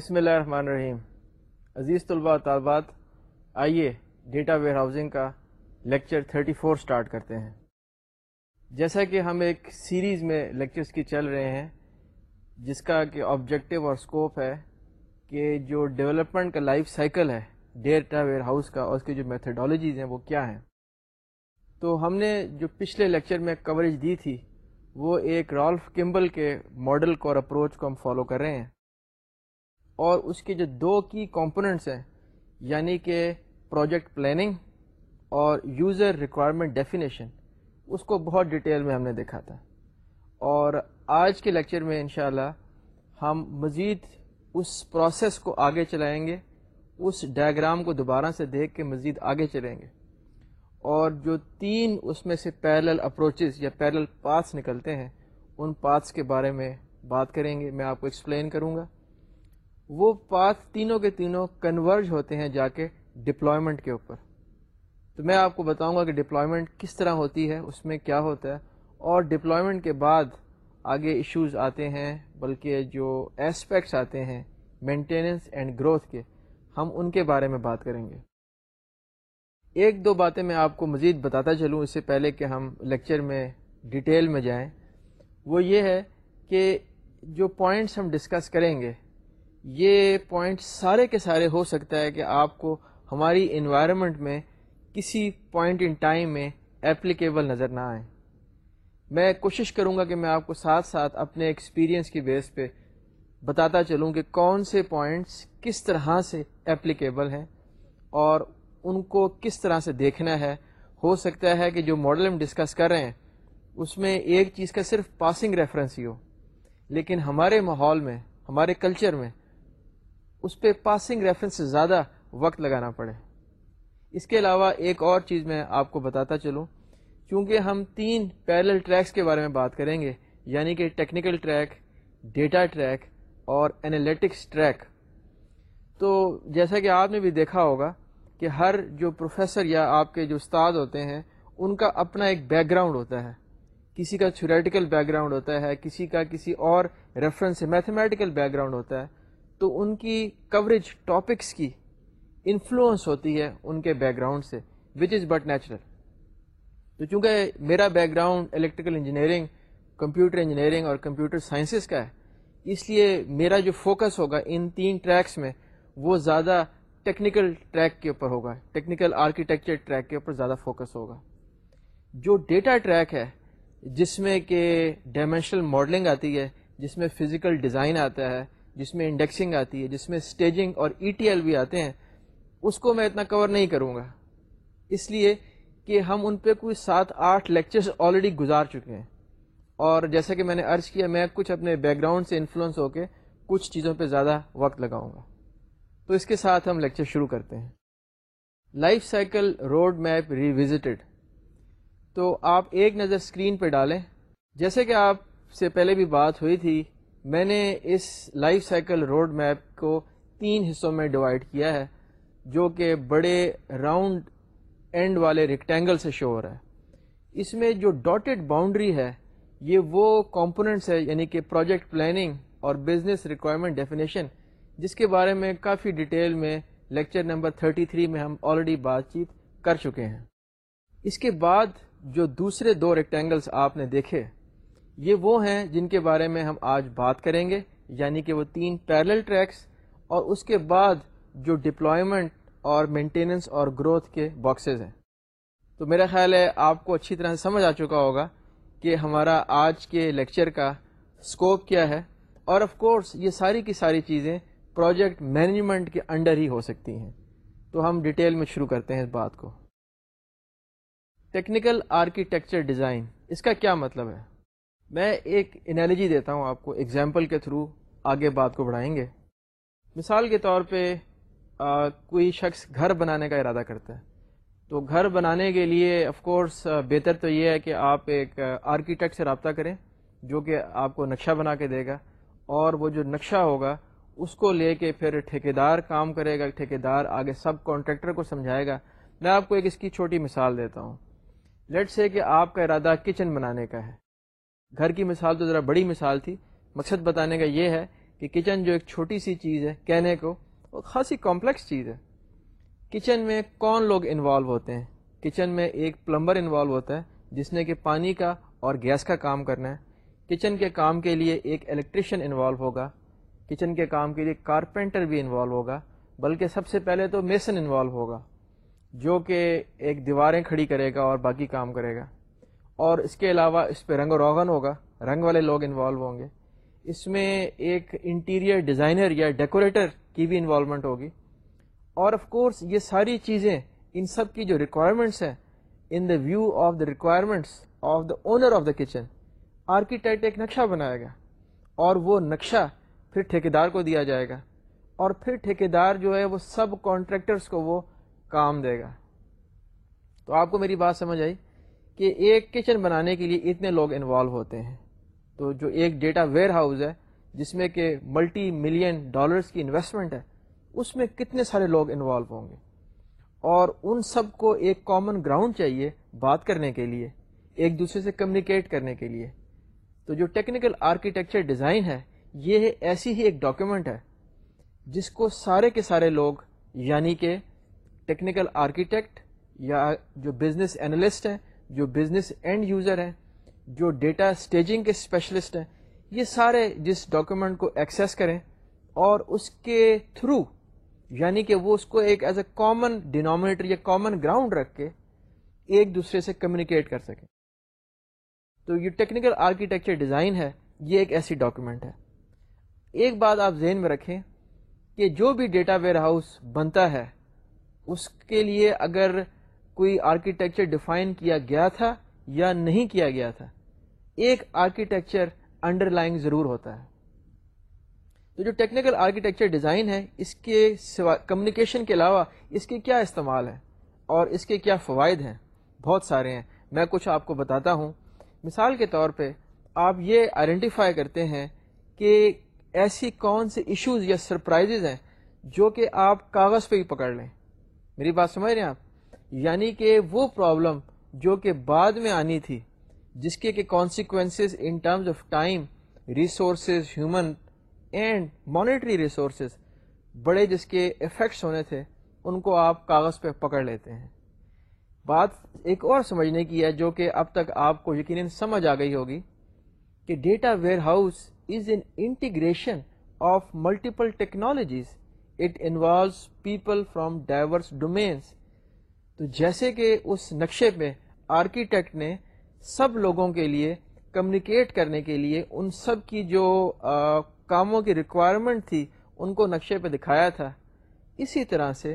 بسم اللہ الرحمن الرحیم۔ عزیز طلباء طالبات، آئیے ڈیٹا ویئر ہاؤسنگ کا لیکچر 34 فور اسٹارٹ کرتے ہیں۔ جیسا کہ ہم ایک سیریز میں لیکچرز کی چل رہے ہیں، جس کا کہ آبجیکٹو اور اسکوپ ہے کہ جو ڈیولپمنٹ کا لائف سائیکل ہے ڈیٹا ویئر ہاؤس کا اور اس کی جو میتھڈالوجیز ہیں وہ کیا ہیں۔ تو ہم نے جو پچھلے لیکچر میں کوریج دی تھی، وہ ایک رالف کمبل کے ماڈل کو اور اپروچ کو ہم فالو کر رہے ہیں۔ اور اس کے جو دو کی کمپوننٹس ہیں یعنی کہ پروجیکٹ پلاننگ اور یوزر ریکوائرمنٹ ڈیفینیشن اس کو بہت ڈیٹیل میں ہم نے دیکھا تھا۔ اور آج کے لیکچر میں انشاءاللہ ہم مزید اس پروسیس کو آگے چلائیں گے، اس ڈائیگرام کو دوبارہ سے دیکھ کے مزید آگے چلیں گے۔ اور جو تین اس میں سے پیرل اپروچز یا پیرل پاتھس نکلتے ہیں، ان پاتھس کے بارے میں بات کریں گے، میں آپ کو ایکسپلین کروں گا۔ وہ پاتھ تینوں کے تینوں کنورج ہوتے ہیں جا کے ڈپلائمنٹ کے اوپر۔ تو میں آپ کو بتاؤں گا کہ ڈپلائمنٹ کس طرح ہوتی ہے، اس میں کیا ہوتا ہے۔ اور ڈپلائمنٹ کے بعد آگے ایشوز آتے ہیں، بلکہ جو ایسپیکٹس آتے ہیں مینٹیننس اینڈ گروتھ کے، ہم ان کے بارے میں بات کریں گے۔ ایک دو باتیں میں آپ کو مزید بتاتا چلوں، اس سے پہلے کہ ہم لیکچر میں ڈیٹیل میں جائیں۔ وہ یہ ہے کہ جو پوائنٹس ہم ڈسکس کریں گے یہ پوائنٹ سارے کے سارے ہو سکتا ہے کہ آپ کو ہماری انوائرمنٹ میں کسی پوائنٹ ان ٹائم میں اپلیکیبل نظر نہ آئیں میں کوشش کروں گا کہ میں آپ کو ساتھ ساتھ اپنے ایکسپیرینس کی بیس پہ بتاتا چلوں کہ کون سے پوائنٹس کس طرح سے اپلیکیبل ہیں اور ان کو کس طرح سے دیکھنا ہے۔ ہو سکتا ہے کہ جو ماڈل ہم ڈسکس کر رہے ہیں، اس میں ایک چیز کا صرف پاسنگ ریفرنس ہی ہو۔ لیکن ہمارے ماحول میں، ہمارے کلچر میں اس پہ پاسنگ ریفرنس سے زیادہ وقت لگانا پڑے۔ اس کے علاوہ ایک اور چیز میں آپ کو بتاتا چلوں۔ چونکہ ہم تین پیرل ٹریکس کے بارے میں بات کریں گے یعنی کہ ٹیکنیکل ٹریک ڈیٹا ٹریک اور انالیٹکس ٹریک تو جیسا کہ آپ نے بھی دیکھا ہوگا کہ ہر جو پروفیسر یا آپ کے جو استاد ہوتے ہیں، ان کا اپنا ایک بیک گراؤنڈ ہوتا ہے۔ کسی کا تھیوریٹیکل بیک گراؤنڈ ہوتا ہے، کسی کا کسی اور ریفرنس سے میتھمیٹیکل بیک گراؤنڈ ہوتا ہے۔ تو ان کی کوریج ٹاپکس کی انفلوئنس ہوتی ہے ان کے بیک گراؤنڈ سے وچ از بٹ نیچرل تو چونکہ میرا background electrical engineering computer engineering اور کمپیوٹر سائنسز کا ہے، اس لیے میرا جو فوکس ہوگا ان تین ٹریکس میں، وہ زیادہ ٹیکنیکل ٹریک کے اوپر ہوگا ٹیکنیکل آرکیٹیکچر ٹریک کے اوپر زیادہ فوکس ہوگا۔ جو ڈیٹا ٹریک ہے، جس میں کہ ڈائمینشنل ماڈلنگ آتی ہے، جس میں فزیکل ڈیزائن آتا ہے جس میں انڈیکسنگ آتی ہے، جس میں اسٹیجنگ اور ای ٹی ایل بھی آتے ہیں، اس کو میں اتنا کور نہیں کروں گا۔ اس لیے کہ ہم ان پہ کوئی سات آٹھ لیکچرز آلریڈی گزار چکے ہیں۔ اور جیسا کہ میں نے ارض کیا، میں کچھ اپنے بیک گراؤنڈ سے انفلوئنس ہو کے کچھ چیزوں پہ زیادہ وقت لگاؤں گا۔ تو اس کے ساتھ ہم لیکچر شروع کرتے ہیں۔ Life cycle road map revisited تو آپ ایک نظر اسکرین پہ ڈالیں۔ جیسے کہ آپ سے پہلے بھی بات ہوئی تھی میں نے اس لائف سائیکل روڈ میپ کو تین حصوں میں ڈیوائڈ کیا ہے، جو کہ بڑے راؤنڈ اینڈ والے ریکٹینگل سے شو ہو رہا ہے۔ اس میں جو ڈاٹڈ باؤنڈری ہے، یہ وہ کمپوننٹس ہے یعنی کہ پروجیکٹ پلاننگ اور بزنس ریکوائرمنٹ ڈیفینیشن جس کے بارے میں کافی ڈیٹیل میں لیکچر نمبر 33 میں ہم آلریڈی بات چیت کر چکے ہیں۔ اس کے بعد جو دوسرے دو ریکٹینگلس آپ نے دیکھے یہ وہ ہیں جن کے بارے میں ہم آج بات کریں گے یعنی کہ وہ تین پیرل ٹریکس اور اس کے بعد جو ڈپلائمنٹ اور مینٹیننس اور گروتھ کے باکسز ہیں۔ تو میرا خیال ہے آپ کو اچھی طرح سے سمجھ آ چکا ہوگا کہ ہمارا آج کے لیکچر کا اسکوپ کیا ہے۔ اور آف کورس یہ ساری کی ساری چیزیں پروجیکٹ مینجمنٹ کے انڈر ہی ہو سکتی ہیں۔ تو ہم ڈیٹیل میں شروع کرتے ہیں اس بات کو۔ ٹیکنیکل آرکیٹیکچر ڈیزائن اس کا کیا مطلب ہے؟ میں ایک انالوجی دیتا ہوں آپ کو ایگزامپل کے تھرو آگے بات کو بڑھائیں گے۔ مثال کے طور پہ آ, کوئی شخص گھر بنانے کا ارادہ کرتا ہے۔ تو گھر بنانے کے لیے آف کورس بہتر تو یہ ہے کہ آپ ایک آرکیٹیکٹ سے رابطہ کریں جو کہ آپ کو نقشہ بنا کے دے گا۔ اور وہ جو نقشہ ہوگا اس کو لے کے پھر ٹھیکیدار کام کرے گا ٹھیکیدار آگے سب کانٹریکٹر کو سمجھائے گا۔ میں آپ کو ایک اس کی چھوٹی مثال دیتا ہوں۔ لیٹ سے کہ آپ کا ارادہ کچن بنانے کا ہے۔ گھر کی مثال تو ذرا بڑی مثال تھی، مقصد بتانے کا یہ ہے کہ کچن جو ایک چھوٹی سی چیز ہے، کہنے کو وہ خاصی کمپلیکس چیز ہے۔ کچن میں کون لوگ انوالو ہوتے ہیں؟ کچن میں ایک پلمبر انوالو ہوتا ہے، جس نے کہ پانی کا اور گیس کا کام کرنا ہے۔ کچن کے کام کے لیے ایک الیکٹریشین انوالو ہوگا۔ کچن کے کام کے لیے کارپینٹر بھی انوالو ہوگا، بلکہ سب سے پہلے تو میسن انوالو ہوگا، جو کہ ایک دیواریں کھڑی کرے گا اور باقی کام کرے گا۔ اور اس کے علاوہ اس پہ رنگ و روغن ہوگا، رنگ والے لوگ انوالو ہوں گے۔ اس میں ایک انٹیریئر ڈیزائنر یا ڈیکوریٹر کی بھی انوالومنٹ ہوگی۔ اور آف کورس یہ ساری چیزیں ان سب کی جو ریکوائرمنٹس ہیں in the view of the requirements of the owner of the kitchen architect ایک نقشہ بنائے گا۔ اور وہ نقشہ پھر ٹھیکیدار کو دیا جائے گا۔ اور پھر ٹھیکیدار جو ہے وہ سب کانٹریکٹرس کو وہ کام دے گا۔ تو آپ کو میری بات سمجھ آئی؟ کہ ایک کچن بنانے کے لیے اتنے لوگ انوالو ہوتے ہیں۔ تو جو ایک ڈیٹا ویئر ہاؤس ہے، جس میں کہ ملٹی ملین ڈالرس کی انویسٹمنٹ ہے، اس میں کتنے سارے لوگ انوالو ہوں گے۔ اور ان سب کو ایک کامن گراؤنڈ چاہیے بات کرنے کے لیے، ایک دوسرے سے کمیونیکیٹ کرنے کے لیے۔ تو جو ٹیکنیکل آرکیٹیکچر ڈیزائن ہے، یہ ایسی ہی ایک ڈاکیومنٹ ہے، جس کو سارے کے سارے لوگ یعنی کہ ٹیکنیکل آرکیٹیکٹ یا جو بزنس انالسٹ ہیں جو بزنس اینڈ یوزر ہیں، جو ڈیٹا اسٹیجنگ کے اسپیشلسٹ ہیں، یہ سارے جس ڈاکیومنٹ کو ایکسیس کریں اور اس کے تھرو یعنی کہ وہ اس کو ایک ایز اے کامن ڈینامینیٹر یا کامن گراؤنڈ رکھ کے ایک دوسرے سے کمیونیکیٹ کر سکیں۔ تو یہ ٹیکنیکل آرکیٹیکچر ڈیزائن ہے، یہ ایک ایسی ڈاکیومنٹ ہے۔ ایک بات آپ ذہن میں رکھیں کہ جو بھی ڈیٹا ویئر ہاؤس بنتا ہے، اس کے لیے اگر کوئی آرکیٹیکچر ڈیفائن کیا گیا تھا یا نہیں کیا گیا تھا، ایک آرکیٹیکچر انڈر لائن ضرور ہوتا ہے۔ تو جو ٹیکنیکل آرکیٹیکچر ڈیزائن ہے، اس کے سوا کمیونیکیشن کے علاوہ اس کے کیا استعمال ہے اور اس کے کیا فوائد ہیں؟ بہت سارے ہیں۔ میں کچھ آپ کو بتاتا ہوں۔ مثال کے طور پہ آپ یہ آئیڈینٹیفائی کرتے ہیں کہ ایسی کون سے ایشوز یا سرپرائزز ہیں جو کہ آپ کاغذ پہ ہی پکڑ لیں۔ میری بات سمجھ رہے ہیں آپ؟ یعنی کہ وہ پرابلم جو کہ بعد میں آنی تھی، جس کے کہ consequences in terms of time resources human and monetary resources بڑے جس کے افیکٹس ہونے تھے، ان کو آپ کاغذ پہ پکڑ لیتے ہیں۔ بات ایک اور سمجھنے کی ہے جو کہ اب تک آپ کو یقیناً سمجھ آ گئی ہوگی کہ data warehouse is an integration of multiple technologies it involves people from diverse domains تو جیسے کہ اس نقشے میں آرکیٹیکٹ نے سب لوگوں کے لیے کمیونیکیٹ کرنے کے لیے ان سب کی جو کاموں کی ریکوائرمنٹ تھی، ان کو نقشے پہ دکھایا تھا۔ اسی طرح سے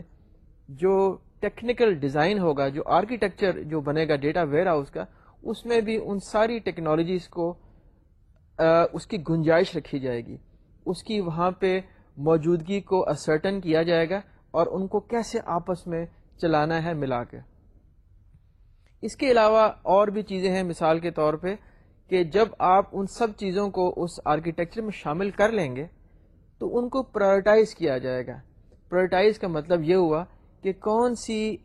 جو ٹیکنیکل ڈیزائن ہوگا، جو آرکیٹیکچر جو بنے گا ڈیٹا ویئر ہاؤس کا، اس میں بھی ان ساری ٹیکنالوجیز کو اس کی گنجائش رکھی جائے گی۔ اس کی وہاں پہ موجودگی کو اسرٹن کیا جائے گا اور ان کو کیسے آپس میں چلانا ہے ملا کے۔ اس کے علاوہ اور بھی چیزیں ہیں مثال کے طور پہ کہ جب آپ ان سب چیزوں کو اس آرکیٹیکچر میں شامل کر لیں گے تو ان کو پرائرٹائز کیا جائے گا۔ پرائرٹائز کا مطلب یہ ہوا کہ کون سی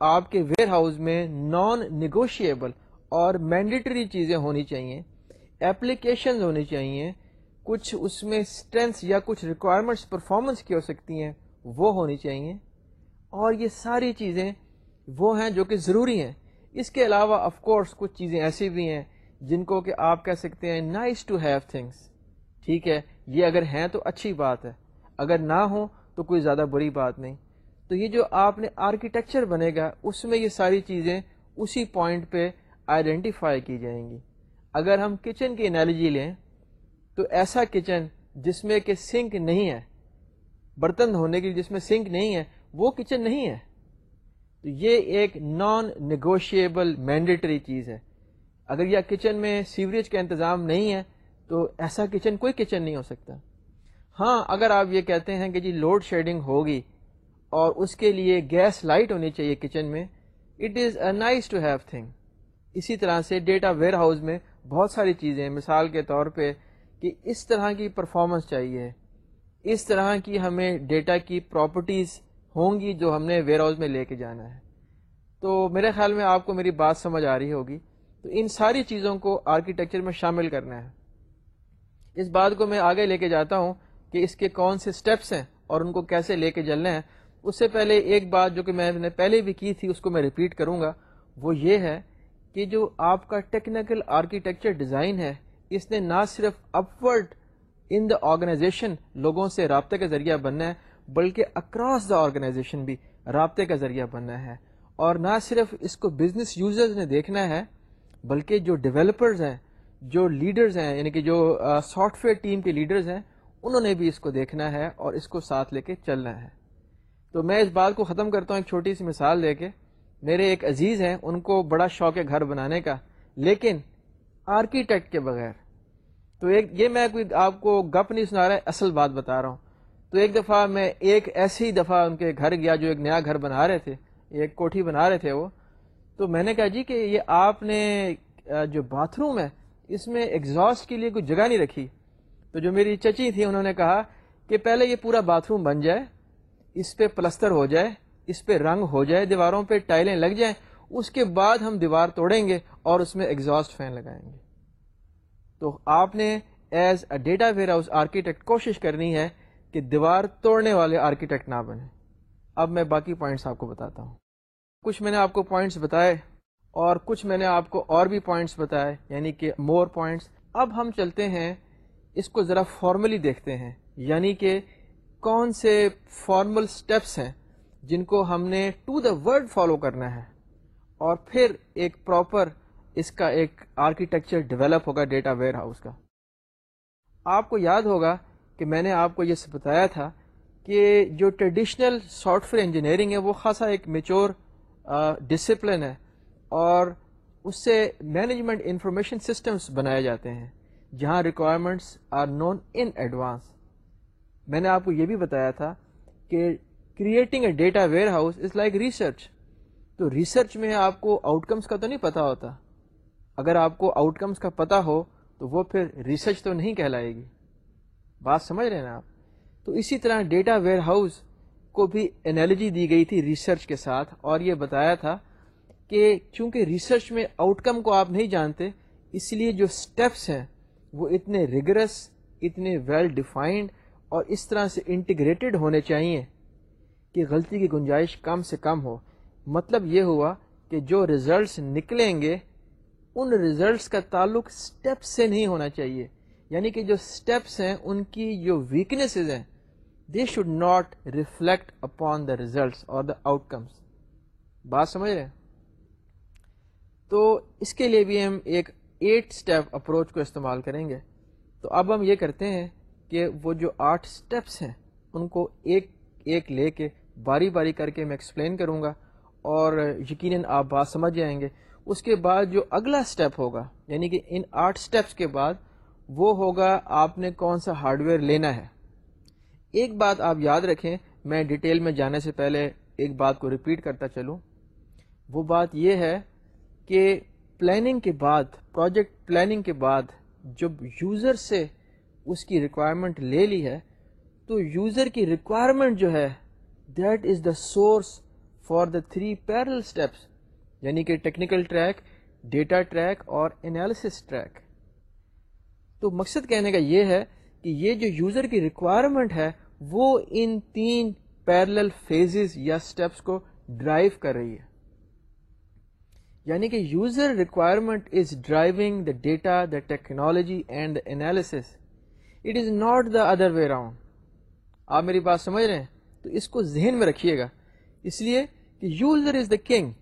آپ کے ویئر ہاؤس میں نان نیگوشیبل اور مینڈیٹری چیزیں ہونی چاہیے اپلیکیشنز ہونی چاہیے، کچھ اس میں اسٹرینتھس یا کچھ ریکوائرمنٹس پرفارمنس کی ہو سکتی ہیں، وہ ہونی چاہیے۔ اور یہ ساری چیزیں وہ ہیں جو کہ ضروری ہیں۔ اس کے علاوہ آف کورس کچھ چیزیں ایسی بھی ہیں جن کو کہ آپ کہہ سکتے ہیں نائس ٹو ہیو تھنگس ٹھیک ہے، یہ اگر ہیں تو اچھی بات ہے۔ اگر نہ ہو تو کوئی زیادہ بری بات نہیں۔ تو یہ جو آپ نے آرکیٹیکچر بنے گا، اس میں یہ ساری چیزیں اسی پوائنٹ پہ آئیڈینٹیفائی کی جائیں گی۔ اگر ہم کچن کی انالوجی لیں، تو ایسا کچن جس میں کہ سنک نہیں ہے، برتن دھونے کی جس میں سنک نہیں ہے وہ کچن نہیں ہے۔ تو یہ ایک نان نیگوشیبل مینڈیٹری چیز ہے۔ اگر یہ کچن میں سیوریج کا انتظام نہیں ہے، تو ایسا کچن کوئی کچن نہیں ہو سکتا۔ ہاں اگر آپ یہ کہتے ہیں کہ جی لوڈ شیڈنگ ہوگی اور اس کے لیے گیس لائٹ ہونی چاہیے کچن میں it is a nice to have thing اسی طرح سے ڈیٹا ویئر ہاؤس میں بہت ساری چیزیں مثال کے طور پہ کہ اس طرح کی پرفارمنس چاہیے۔ اس طرح کی ہمیں ڈیٹا کی پراپرٹیز ہوں گی جو ہم نے ویئر ہاؤس میں لے کے جانا ہے۔ تو میرے خیال میں آپ کو میری بات سمجھ آ رہی ہوگی۔ تو ان ساری چیزوں کو آرکیٹیکچر میں شامل کرنا ہے۔ اس بات کو میں آگے لے کے جاتا ہوں کہ اس کے کون سے سٹیپس ہیں اور ان کو کیسے لے کے چلنے ہیں اس سے پہلے ایک بات جو کہ میں نے پہلے بھی کی تھی، اس کو میں ریپیٹ کروں گا۔ وہ یہ ہے کہ جو آپ کا ٹیکنیکل آرکیٹیکچر ڈیزائن ہے، اس نے نہ صرف اپورڈ ان دا آرگنائزیشن لوگوں سے رابطے کا ذریعہ بننا ہے بلکہ اکراس دا آرگنائزیشن بھی رابطے کا ذریعہ بننا ہے۔ اور نہ صرف اس کو بزنس یوزرز نے دیکھنا ہے، بلکہ جو ڈیولپرز ہیں، جو لیڈرز ہیں یعنی کہ جو سافٹ ویئر ٹیم کے لیڈرز ہیں، انہوں نے بھی اس کو دیکھنا ہے اور اس کو ساتھ لے کے چلنا ہے۔ تو میں اس بات کو ختم کرتا ہوں ایک چھوٹی سی مثال دے کے۔ میرے ایک عزیز ہیں، ان کو بڑا شوق ہے گھر بنانے کا، لیکن آرکیٹیکٹ کے بغیر۔ تو ایک، یہ میں کوئی آپ کو گپ نہیں سنا رہا ہے، اصل بات بتا رہا ہوں۔ تو ایک دفعہ میں ایک ایسی دفعہ ان کے گھر گیا جو ایک نیا گھر بنا رہے تھے، ایک کوٹھی بنا رہے تھے وہ۔ تو میں نے کہا جی کہ یہ آپ نے جو باتھ روم ہے، اس میں ایگزاسٹ کے لیے کوئی جگہ نہیں رکھی۔ تو جو میری چچی تھی، انہوں نے کہا کہ پہلے یہ پورا باتھ روم بن جائے، اس پہ پلستر ہو جائے، اس پہ رنگ ہو جائے، دیواروں پہ ٹائلیں لگ جائیں، اس کے بعد ہم دیوار توڑیں گے اور اس میں ایگزاسٹ فین لگائیں گے۔ تو آپ نے as a data warehouse architect کوشش کرنی ہے کہ دیوار توڑنے والے آرکیٹیکٹ نہ بنے اب میں باقی پوائنٹس آپ کو بتاتا ہوں۔ کچھ میں نے آپ کو پوائنٹس بتائے اور کچھ میں نے آپ کو اور بھی پوائنٹس بتائے یعنی کہ مور پوائنٹس اب ہم چلتے ہیں، اس کو ذرا فارملی دیکھتے ہیں۔ یعنی کہ کون سے فارمل سٹیپس ہیں جن کو ہم نے ٹو دا ورڈ فالو کرنا ہے۔ اور پھر ایک پراپر اس کا ایک آرکیٹیکچر ڈیولپ ہوگا ڈیٹا ویئر ہاؤس کا۔ آپ کو یاد ہوگا کہ میں نے آپ کو یہ بتایا تھا کہ جو ٹریڈیشنل سافٹ ویئر انجینئرنگ ہے وہ خاصا ایک میچور ڈسپلن ہے اور اس سے مینجمنٹ انفارمیشن سسٹمس بنائے جاتے ہیں جہاں requirements are known in advance میں نے آپ کو یہ بھی بتایا تھا کہ creating a data warehouse is like research تو ریسرچ میں آپ کو آؤٹ کمس کا تو نہیں پتا ہوتا. اگر آپ کو آؤٹ کمس کا پتا ہو تو وہ پھر ریسرچ تو نہیں کہلائے گی. بات سمجھ رہے ہیں نا آپ؟ تو اسی طرح ڈیٹا ویئر ہاؤس کو بھی انالوجی دی گئی تھی ریسرچ کے ساتھ اور یہ بتایا تھا کہ چونکہ ریسرچ میں آؤٹ کم کو آپ نہیں جانتے، اس لیے جو اسٹیپس ہیں وہ اتنے ریگرس اتنے ویل ڈیفائنڈ اور اس طرح سے انٹیگریٹڈ ہونے چاہیے کہ غلطی کی گنجائش کم سے کم ہو۔ مطلب یہ ہوا کہ جو ریزلٹس نکلیں گے، ان ریزلٹس کا تعلق اسٹیپ سے نہیں ہونا چاہیے یعنی کہ جو اسٹیپس ہیں، ان کی جو ویکنیسز ہیں they should not reflect upon the results اور دا آؤٹ کمس بات سمجھ رہے ہیں؟ تو اس کے لیے بھی ہم ایک ایٹ اسٹیپ اپروچ کو استعمال کریں گے۔ تو اب ہم یہ کرتے ہیں کہ وہ جو آٹھ اسٹیپس ہیں، ان کو ایک ایک لے کے باری باری کر کے میں ایکسپلین کروں گا اور یقیناً آپ بات سمجھ جائیں گے۔ اس کے بعد جو اگلا اسٹیپ ہوگا یعنی کہ ان آٹھ اسٹیپس کے بعد وہ ہوگا آپ نے کون سا ہارڈ ویئر لینا ہے۔ ایک بات آپ یاد رکھیں، میں ڈیٹیل میں جانے سے پہلے ایک بات کو ریپیٹ کرتا چلوں۔ وہ بات یہ ہے کہ پلاننگ کے بعد پروجیکٹ پلاننگ کے بعد جب یوزر سے اس کی ریکوائرمنٹ لے لی ہے، تو یوزر کی ریکوائرمنٹ جو ہے that is the source for the three parallel steps یعنی کہ ٹیکنیکل ٹریک ڈیٹا ٹریک اور انالیسس ٹریک تو مقصد کہنے کا یہ ہے کہ یہ جو یوزر کی ریکوائرمنٹ ہے، وہ ان تین پیرل فیزز یا اسٹیپس کو ڈرائیو کر رہی ہے۔ یعنی کہ user requirement is driving the data the technology and the analysis it is not the other way round آپ میری بات سمجھ رہے ہیں؟ تو اس کو ذہن میں رکھیے گا۔ اس لیے کہ یوزر از دا کنگ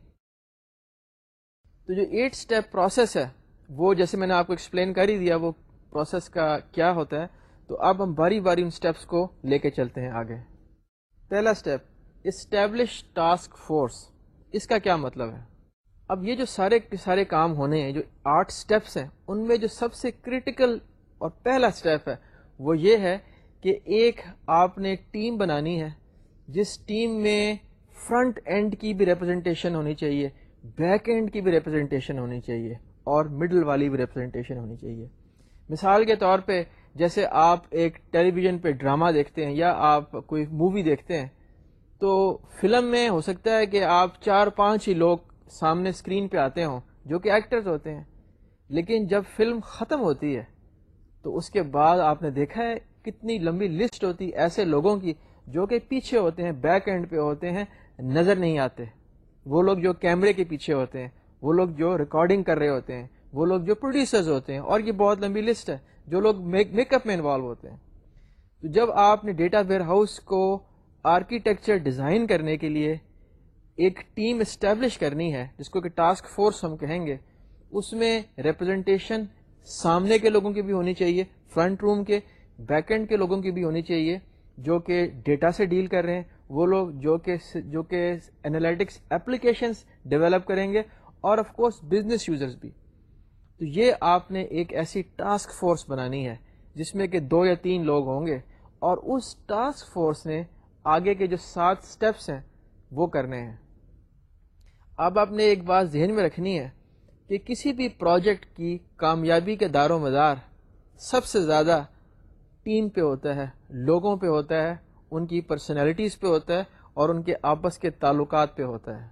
تو جو ایٹ اسٹیپ پروسیس ہے، وہ جیسے میں نے آپ کو ایکسپلین کر ہی دیا، وہ پروسیس کا کیا ہوتا ہے، تو اب ہم باری باری ان اسٹیپس کو لے کے چلتے ہیں آگے۔ پہلا اسٹیپ اسٹیبلش ٹاسک فورس اس کا کیا مطلب ہے؟ اب یہ جو سارے سارے کام ہونے ہیں، جو آٹھ اسٹیپس ہیں، ان میں جو سب سے کریٹیکل اور پہلا اسٹیپ ہے، وہ یہ ہے کہ ایک آپ نے ٹیم بنانی ہے، جس ٹیم میں فرنٹ اینڈ کی بھی ریپرزنٹیشن ہونی چاہیے بیک اینڈ کی بھی ریپرزنٹیشن ہونی چاہیے، اور مڈل والی بھی ریپرزنٹیشن ہونی چاہیے۔ مثال کے طور پہ جیسے آپ ایک ٹیلی ویژن پہ ڈرامہ دیکھتے ہیں یا آپ کوئی مووی دیکھتے ہیں، تو فلم میں ہو سکتا ہے کہ آپ چار پانچ ہی لوگ سامنے اسکرین پہ آتے ہوں جو کہ ایکٹرز ہوتے ہیں، لیکن جب فلم ختم ہوتی ہے تو اس کے بعد آپ نے دیکھا ہے کتنی لمبی لسٹ ہوتی ایسے لوگوں کی جو کہ پیچھے ہوتے ہیں، بیک اینڈ پہ ہوتے ہیں، نظر نہیں آتے۔ وہ لوگ جو کیمرے کے پیچھے ہوتے ہیں، وہ لوگ جو ریکارڈنگ کر رہے ہوتے ہیں وہ لوگ جو پروڈیوسرز ہوتے ہیں، اور یہ بہت لمبی لسٹ ہے، جو لوگ میک اپ میں انوالو ہوتے ہیں۔ تو جب آپ نے ڈیٹا ویئر ہاؤس کو آرکیٹیکچر ڈیزائن کرنے کے لیے ایک ٹیم اسٹیبلش کرنی ہے، جس کو کہ ٹاسک فورس ہم کہیں گے، اس میں ریپرزنٹیشن سامنے کے لوگوں کی بھی ہونی چاہیے فرنٹ روم کے بیک اینڈ کے لوگوں کی بھی ہونی چاہیے، جو کہ ڈیٹا سے ڈیل کر رہے ہیں۔ وہ لوگ جو کہ جو کہ انالیٹکس اپلیکیشنس ڈیولپ کریں گے، اور آف کورس بزنس یوزرز بھی۔ تو یہ آپ نے ایک ایسی ٹاسک فورس بنانی ہے جس میں کہ دو یا تین لوگ ہوں گے اور اس ٹاسک فورس نے آگے کے جو سات سٹیپس ہیں وہ کرنے ہیں۔ اب آپ نے ایک بات ذہن میں رکھنی ہے کہ کسی بھی پروجیکٹ کی کامیابی کے دار و مدار سب سے زیادہ ٹیم پہ ہوتا ہے، لوگوں پہ ہوتا ہے، ان کی پرسنالٹیز پہ ہوتا ہے اور ان کے آپس کے تعلقات پہ ہوتا ہے۔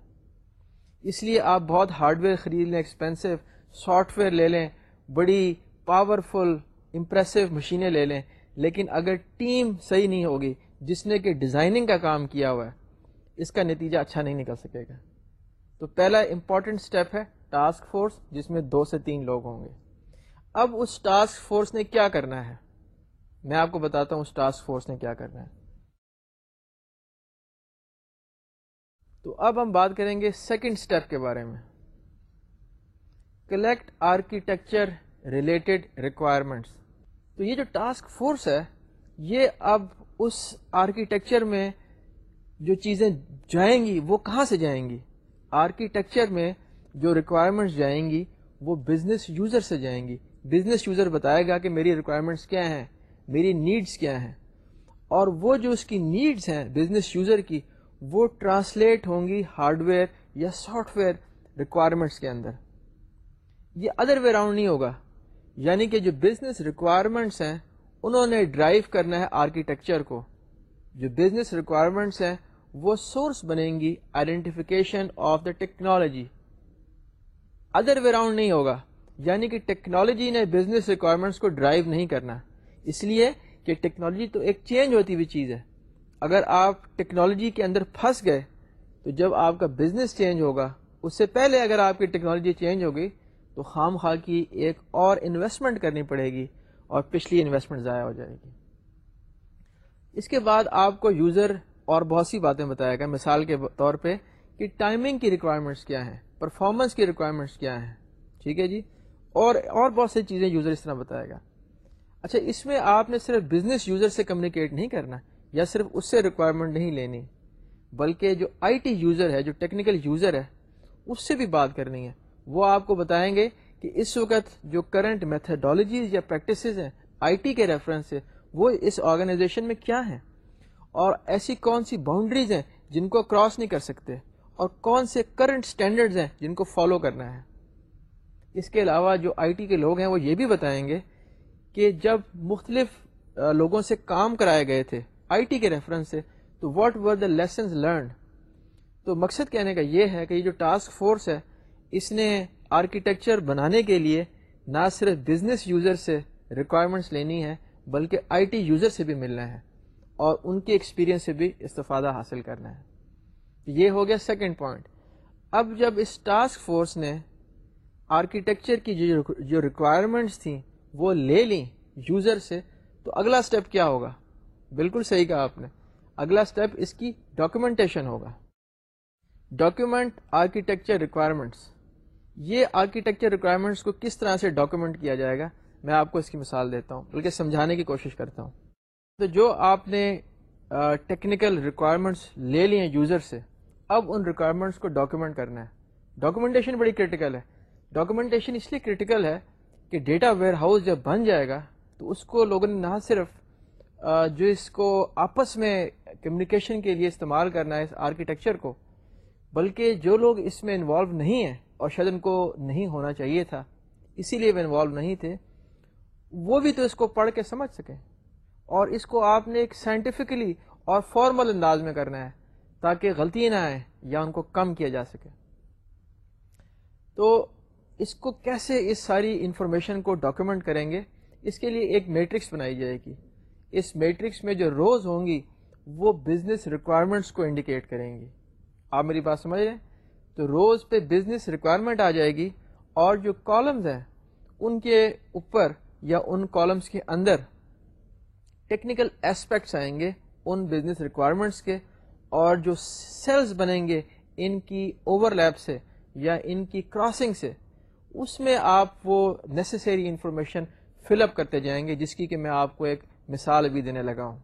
اس لیے آپ بہت ہارڈ ویئر خرید لیں ایکسپینسو سافٹ ویئر لے لیں، بڑی پاورفل امپریسو مشینیں لے لیں، لیکن اگر ٹیم صحیح نہیں ہوگی، جس نے کہ ڈیزائننگ کا کام کیا ہوا ہے، اس کا نتیجہ اچھا نہیں نکل سکے گا۔ تو پہلا امپورٹنٹ اسٹیپ ہے ٹاسک فورس جس میں دو سے تین لوگ ہوں گے۔ اب اس ٹاسک فورس نے کیا کرنا ہے؟ میں آپ کو بتاتا ہوں اس ٹاسک فورس نے کیا کرنا ہے۔ تو اب ہم بات کریں گے سیکنڈ اسٹیپ کے بارے میں۔ کلیکٹ آرکیٹیکچر ریلیٹڈ ریکوائرمنٹس تو یہ جو ٹاسک فورس ہے، یہ اب اس آرکیٹیکچر میں جو چیزیں جائیں گی، وہ کہاں سے جائیں گی؟ آرکیٹیکچر میں جو ریکوائرمنٹس جائیں گی، وہ بزنس یوزر سے جائیں گی۔ بزنس یوزر بتائے گا کہ میری ریکوائرمنٹس کیا ہیں؟ میری نیڈس کیا ہیں؟ اور وہ جو اس کی نیڈس ہیں بزنس یوزر کی، وہ ٹرانسلیٹ ہوں گی ہارڈ ویئر یا سافٹ ویئر ریکوائرمنٹس کے اندر۔ یہ ادر وے راؤنڈ نہیں ہوگا۔ یعنی کہ جو بزنس ریکوائرمنٹس ہیں، انہوں نے ڈرائیو کرنا ہے آرکیٹیکچر کو۔ جو بزنس ریکوائرمنٹس ہیں، وہ سورس بنیں گی identification of the technology other way round نہیں ہوگا۔ یعنی کہ ٹیکنالوجی نے بزنس ریکوائرمنٹس کو ڈرائیو نہیں کرنا۔ اس لیے کہ ٹیکنالوجی تو ایک چینج ہوتی ہوئی چیز ہے۔ اگر آپ ٹیکنالوجی کے اندر پھنس گئے، تو جب آپ کا بزنس چینج ہوگا، اس سے پہلے اگر آپ کی ٹیکنالوجی چینج ہوگی تو خام خواہ کی ایک اور انویسٹمنٹ کرنی پڑے گی اور پچھلی انویسٹمنٹ ضائع ہو جائے گی۔ اس کے بعد آپ کو یوزر اور بہت سی باتیں بتایا گا مثال کے طور پہ کہ ٹائمنگ کی ریکوائرمنٹس کیا ہیں پرفارمنس کی ریکوائرمنٹس کیا ہیں۔ ٹھیک ہے جی؟ اور اور بہت سی چیزیں یوزر اس طرح بتائے گا اچھا اس میں آپ نے صرف بزنس یوزر سے کمیونیکیٹ نہیں کرنا یا صرف اس سے ریکوائرمنٹ نہیں لینی، بلکہ جو آئی ٹی یوزر ہے، جو ٹیکنیکل یوزر ہے، اس سے بھی بات کرنی ہے۔ وہ آپ کو بتائیں گے کہ اس وقت جو کرنٹ میتھڈالوجیز یا پریکٹسز ہیں آئی ٹی کے ریفرنس سے، وہ اس آرگنائزیشن میں کیا ہیں؟ اور ایسی کون سی باؤنڈریز ہیں جن کو کراس نہیں کر سکتے؟ اور کون سے کرنٹ اسٹینڈرڈز ہیں جن کو فالو کرنا ہے؟ اس کے علاوہ جو آئی ٹی کے لوگ ہیں وہ یہ بھی بتائیں گے کہ جب مختلف لوگوں سے کام کرائے گئے تھے آئی ٹی کے ریفرنس سے، تو what were the lessons learned تو مقصد کہنے کا یہ ہے کہ یہ جو ٹاسک فورس ہے اس نے آرکیٹیکچر بنانے کے لیے نہ صرف بزنس یوزر سے ریکوائرمنٹس لینی ہے بلکہ آئی ٹی یوزر سے بھی ملنا ہے اور ان کے ایکسپیرینس سے بھی استفادہ حاصل کرنا ہے۔ یہ ہو گیا سیکنڈ پوائنٹ اب جب اس ٹاسک فورس نے آرکیٹیکچر کی جو ریکوائرمنٹس تھیں وہ لے لیں یوزر سے، تو اگلا اسٹیپ کیا ہوگا؟ بالکل صحیح کہا آپ نے۔ اگلا اسٹیپ اس کی ڈاکومنٹیشن ہوگا۔ ڈاکیومنٹ آرکیٹیکچر ریکوائرمنٹس یہ آرکیٹیکچر ریکوائرمنٹس کو کس طرح سے ڈاکومنٹ کیا جائے گا، میں آپ کو اس کی مثال دیتا ہوں، بلکہ سمجھانے کی کوشش کرتا ہوں۔ تو جو آپ نے ٹیکنیکل ریکوائرمنٹس لے لیے یوزر سے، اب ان ریکوائرمنٹس کو ڈاکیومنٹ کرنا ہے۔ ڈاکومنٹیشن بڑی کرٹیکل ہے۔ ڈاکومنٹیشن اس لیے کرٹیکل ہے کہ ڈیٹا ویئر ہاؤس جب بن جائے گا، تو اس کو لوگوں نے نہ صرف جو اس کو آپس میں کمیونیکیشن کے لیے استعمال کرنا ہے اس آرکیٹیکچر کو، بلکہ جو لوگ اس میں انوالو نہیں ہیں اور شاید ان کو نہیں ہونا چاہیے تھا، اسی لیے وہ انوالو نہیں تھے۔ وہ بھی تو اس کو پڑھ کے سمجھ سکیں اور اس کو آپ نے ایک سائنٹیفکلی اور فارمل انداز میں کرنا ہے تاکہ غلطی نہ آئے یا ان کو کم کیا جا سکے۔ تو اس کو کیسے اس ساری انفارمیشن کو ڈاکیومنٹ کریں گے؟ اس کے لیے ایک میٹرکس بنائی جائے گی۔ اس میٹرکس میں جو روز ہوں گی، وہ بزنس ریکوائرمنٹس کو انڈیکیٹ کریں گی۔ آپ میری بات سمجھ رہے ہیں؟ تو روز پہ بزنس ریکوائرمنٹ آ جائے گی اور جو کالمز ہیں، ان کے اوپر یا ان کالمس کے اندر ٹیکنیکل اسپیکٹس آئیں گے ان بزنس ریکوائرمنٹس کے اور جو سیلز بنیں گے ان کی اوور لیپ سے یا ان کی کراسنگ سے، اس میں آپ وہ نیسسری انفارمیشن فل اپ کرتے جائیں گے، جس کی کہ میں آپ کو ایک مثال بھی دینے لگا ہوں۔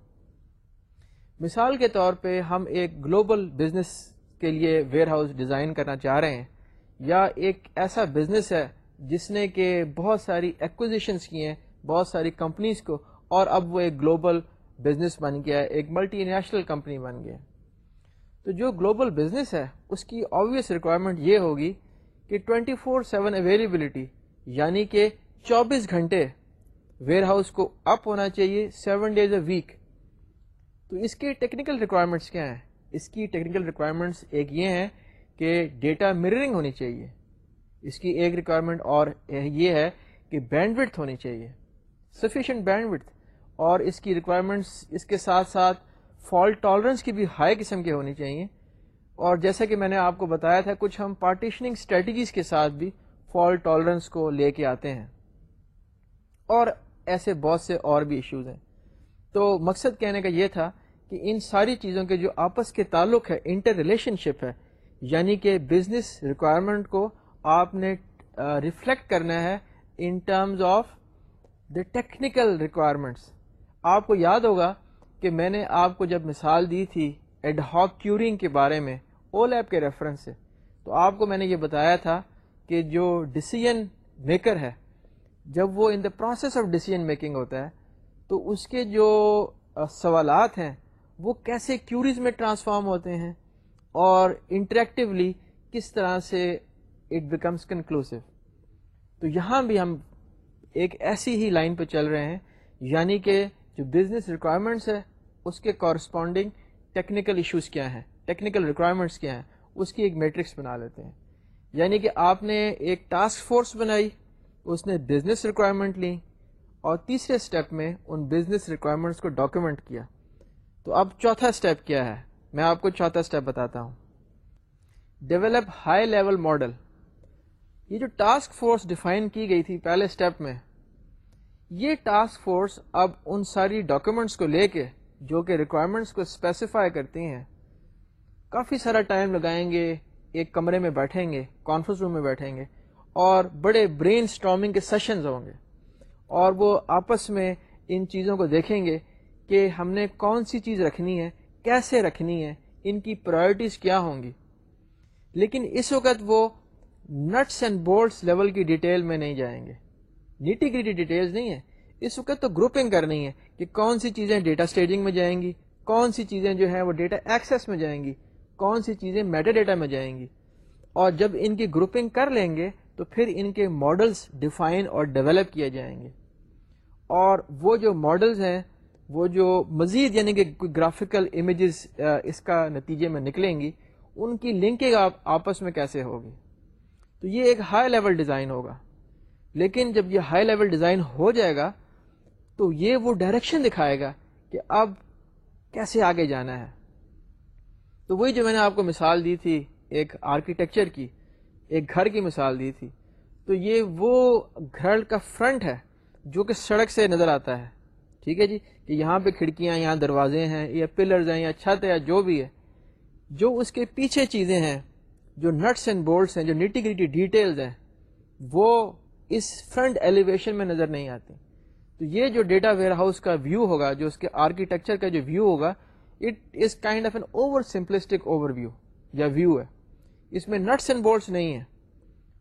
مثال کے طور پہ ہم ایک گلوبل بزنس کے لیے ویئر ہاؤس ڈیزائن کرنا چاہ رہے ہیں یا ایک ایسا بزنس ہے جس نے کہ بہت ساری ایکوزیشنس کی ہیں، بہت ساری کمپنیز کو، اور اب وہ ایک گلوبل بزنس بن گیا ہے، ایک ملٹی نیشنل کمپنی بن گیا تو جو گلوبل بزنس ہے، اس کی آبویس ریکوائرمنٹ یہ ہوگی کہ ٹوینٹی فور سیون اویلیبلٹی یعنی کہ چوبیس گھنٹے ویئر ہاؤس کو اپ ہونا چاہیے سیون ڈیز اے ویک تو اس کی ٹیکنیکل ریکوائرمنٹس کیا ہیں؟ اس کی ٹیکنیکل ریکوائرمنٹس ایک یہ ہیں کہ ڈیٹا مررنگ ہونی چاہیے۔ اس کی ایک ریکوائرمنٹ اور یہ ہے کہ بینڈ وڈ ہونی چاہیے۔ سفیشینٹ بینڈ وڈ اور اس کی ریکوائرمنٹس اس کے ساتھ ساتھ فالٹ ٹالرنس کی بھی ہائی قسم کی ہونی چاہیے۔ اور جیسا کہ میں نے آپ کو بتایا تھا، کچھ ہم پارٹیشننگ اسٹریٹجیز کے ساتھ بھی فالٹ ٹالرنس کو لے کے آتے ہیں۔ اور ایسے بہت سے اور بھی ایشوز ہیں۔ تو مقصد کہنے کا یہ تھا کہ ان ساری چیزوں کے جو آپس کے تعلق ہے، انٹر ریلیشن شپ ہے یعنی کہ بزنس ریکوائرمنٹ کو آپ نے ریفلیکٹ کرنا ہے in terms of the technical requirements آپ کو یاد ہوگا کہ میں نے آپ کو جب مثال دی تھی ایڈ ہاک کیورنگ کے بارے میں او لیب کے ریفرنس سے، تو آپ کو میں نے یہ بتایا تھا کہ جو ڈسیزن میکر ہے، جب وہ in the process of decision making ہوتا ہے، تو اس کے جو سوالات ہیں وہ کیسے کیوریز میں ٹرانسفارم ہوتے ہیں اور انٹریکٹیولی کس طرح سے اٹ بیکمس کنکلوسو تو یہاں بھی ہم ایک ایسی ہی لائن پہ چل رہے ہیں یعنی کہ جو بزنس ریکوائرمنٹس ہے، اس کے کورسپونڈنگ ٹیکنیکل ایشوز کیا ہیں ٹیکنیکل ریکوائرمنٹس کیا ہیں، اس کی ایک میٹرکس بنا لیتے ہیں۔ یعنی کہ آپ نے ایک ٹاسک فورس بنائی، اس نے بزنس ریکوائرمنٹ لی، اور تیسرے اسٹیپ میں ان بزنس ریکوائرمنٹس کو ڈاکیومنٹ کیا۔ تو اب چوتھا اسٹیپ کیا ہے؟ میں آپ کو چوتھا اسٹیپ بتاتا ہوں۔ ڈیولپ ہائی لیول ماڈل یہ جو ٹاسک فورس ڈیفائن کی گئی تھی پہلے اسٹیپ میں، یہ ٹاسک فورس اب ان ساری ڈاکومنٹس کو لے کے، جو کہ ریکوائرمنٹس کو اسپیسیفائی کرتی ہیں، کافی سارا ٹائم لگائیں گے، ایک کمرے میں بیٹھیں گے کانفرنس روم میں بیٹھیں گے، اور بڑے برین اسٹارمنگ کے سیشنز ہوں گے، اور وہ آپس میں ان چیزوں کو دیکھیں گے کہ ہم نے کون سی چیز رکھنی ہے، کیسے رکھنی ہے، ان کی پرائرٹیز کیا ہوں گی۔ لیکن اس وقت وہ نٹس اینڈ بولٹس لیول کی ڈیٹیل میں نہیں جائیں گے۔ نیٹی گریٹی ڈیٹیلز نہیں ہے اس وقت تو گروپنگ کرنی ہے کہ کون سی چیزیں ڈیٹا اسٹیجنگ میں جائیں گی، کون سی چیزیں جو ہیں وہ ڈیٹا ایکسیس میں جائیں گی، کون سی چیزیں میٹا ڈیٹا میں جائیں گی۔ اور جب ان کی گروپنگ کر لیں گے تو پھر ان کے ماڈلس ڈیفائن اور ڈیولپ کیے جائیں گے۔ اور وہ جو ماڈلز ہیں وہ جو مزید یعنی کہ گرافیکل امیجز اس کا نتیجے میں نکلیں گی، ان کی لنکنگ آپس میں کیسے ہوگی؟ تو یہ ایک ہائی لیول ڈیزائن ہوگا۔ لیکن جب یہ ہائی لیول ڈیزائن ہو جائے گا، تو یہ وہ ڈائریکشن دکھائے گا کہ اب کیسے آگے جانا ہے۔ تو وہی جو میں نے آپ کو مثال دی تھی، ایک آرکیٹیکچر کی، ایک گھر کی مثال دی تھی۔ تو یہ وہ گھر کا فرنٹ ہے، جو کہ سڑک سے نظر آتا ہے۔ ٹھیک ہے جی؟ کہ یہاں پہ کھڑکیاں، یہاں دروازے ہیں، یا پلرز ہیں، یا چھت ہے، یا جو بھی ہے، جو اس کے پیچھے چیزیں ہیں، جو نٹس اینڈ بولٹس ہیں، جو نیٹی گریٹی ڈیٹیلز ہیں، وہ اس فرنٹ ایلیویشن میں نظر نہیں آتی۔ تو یہ جو ڈیٹا ویئر ہاؤس کا ویو ہوگا، جو اس کے آرکیٹیکچر کا جو ویو ہوگا it is kind of an over simplistic overview یا ویو ہے۔ اس میں نٹس اینڈ بولٹس نہیں ہے۔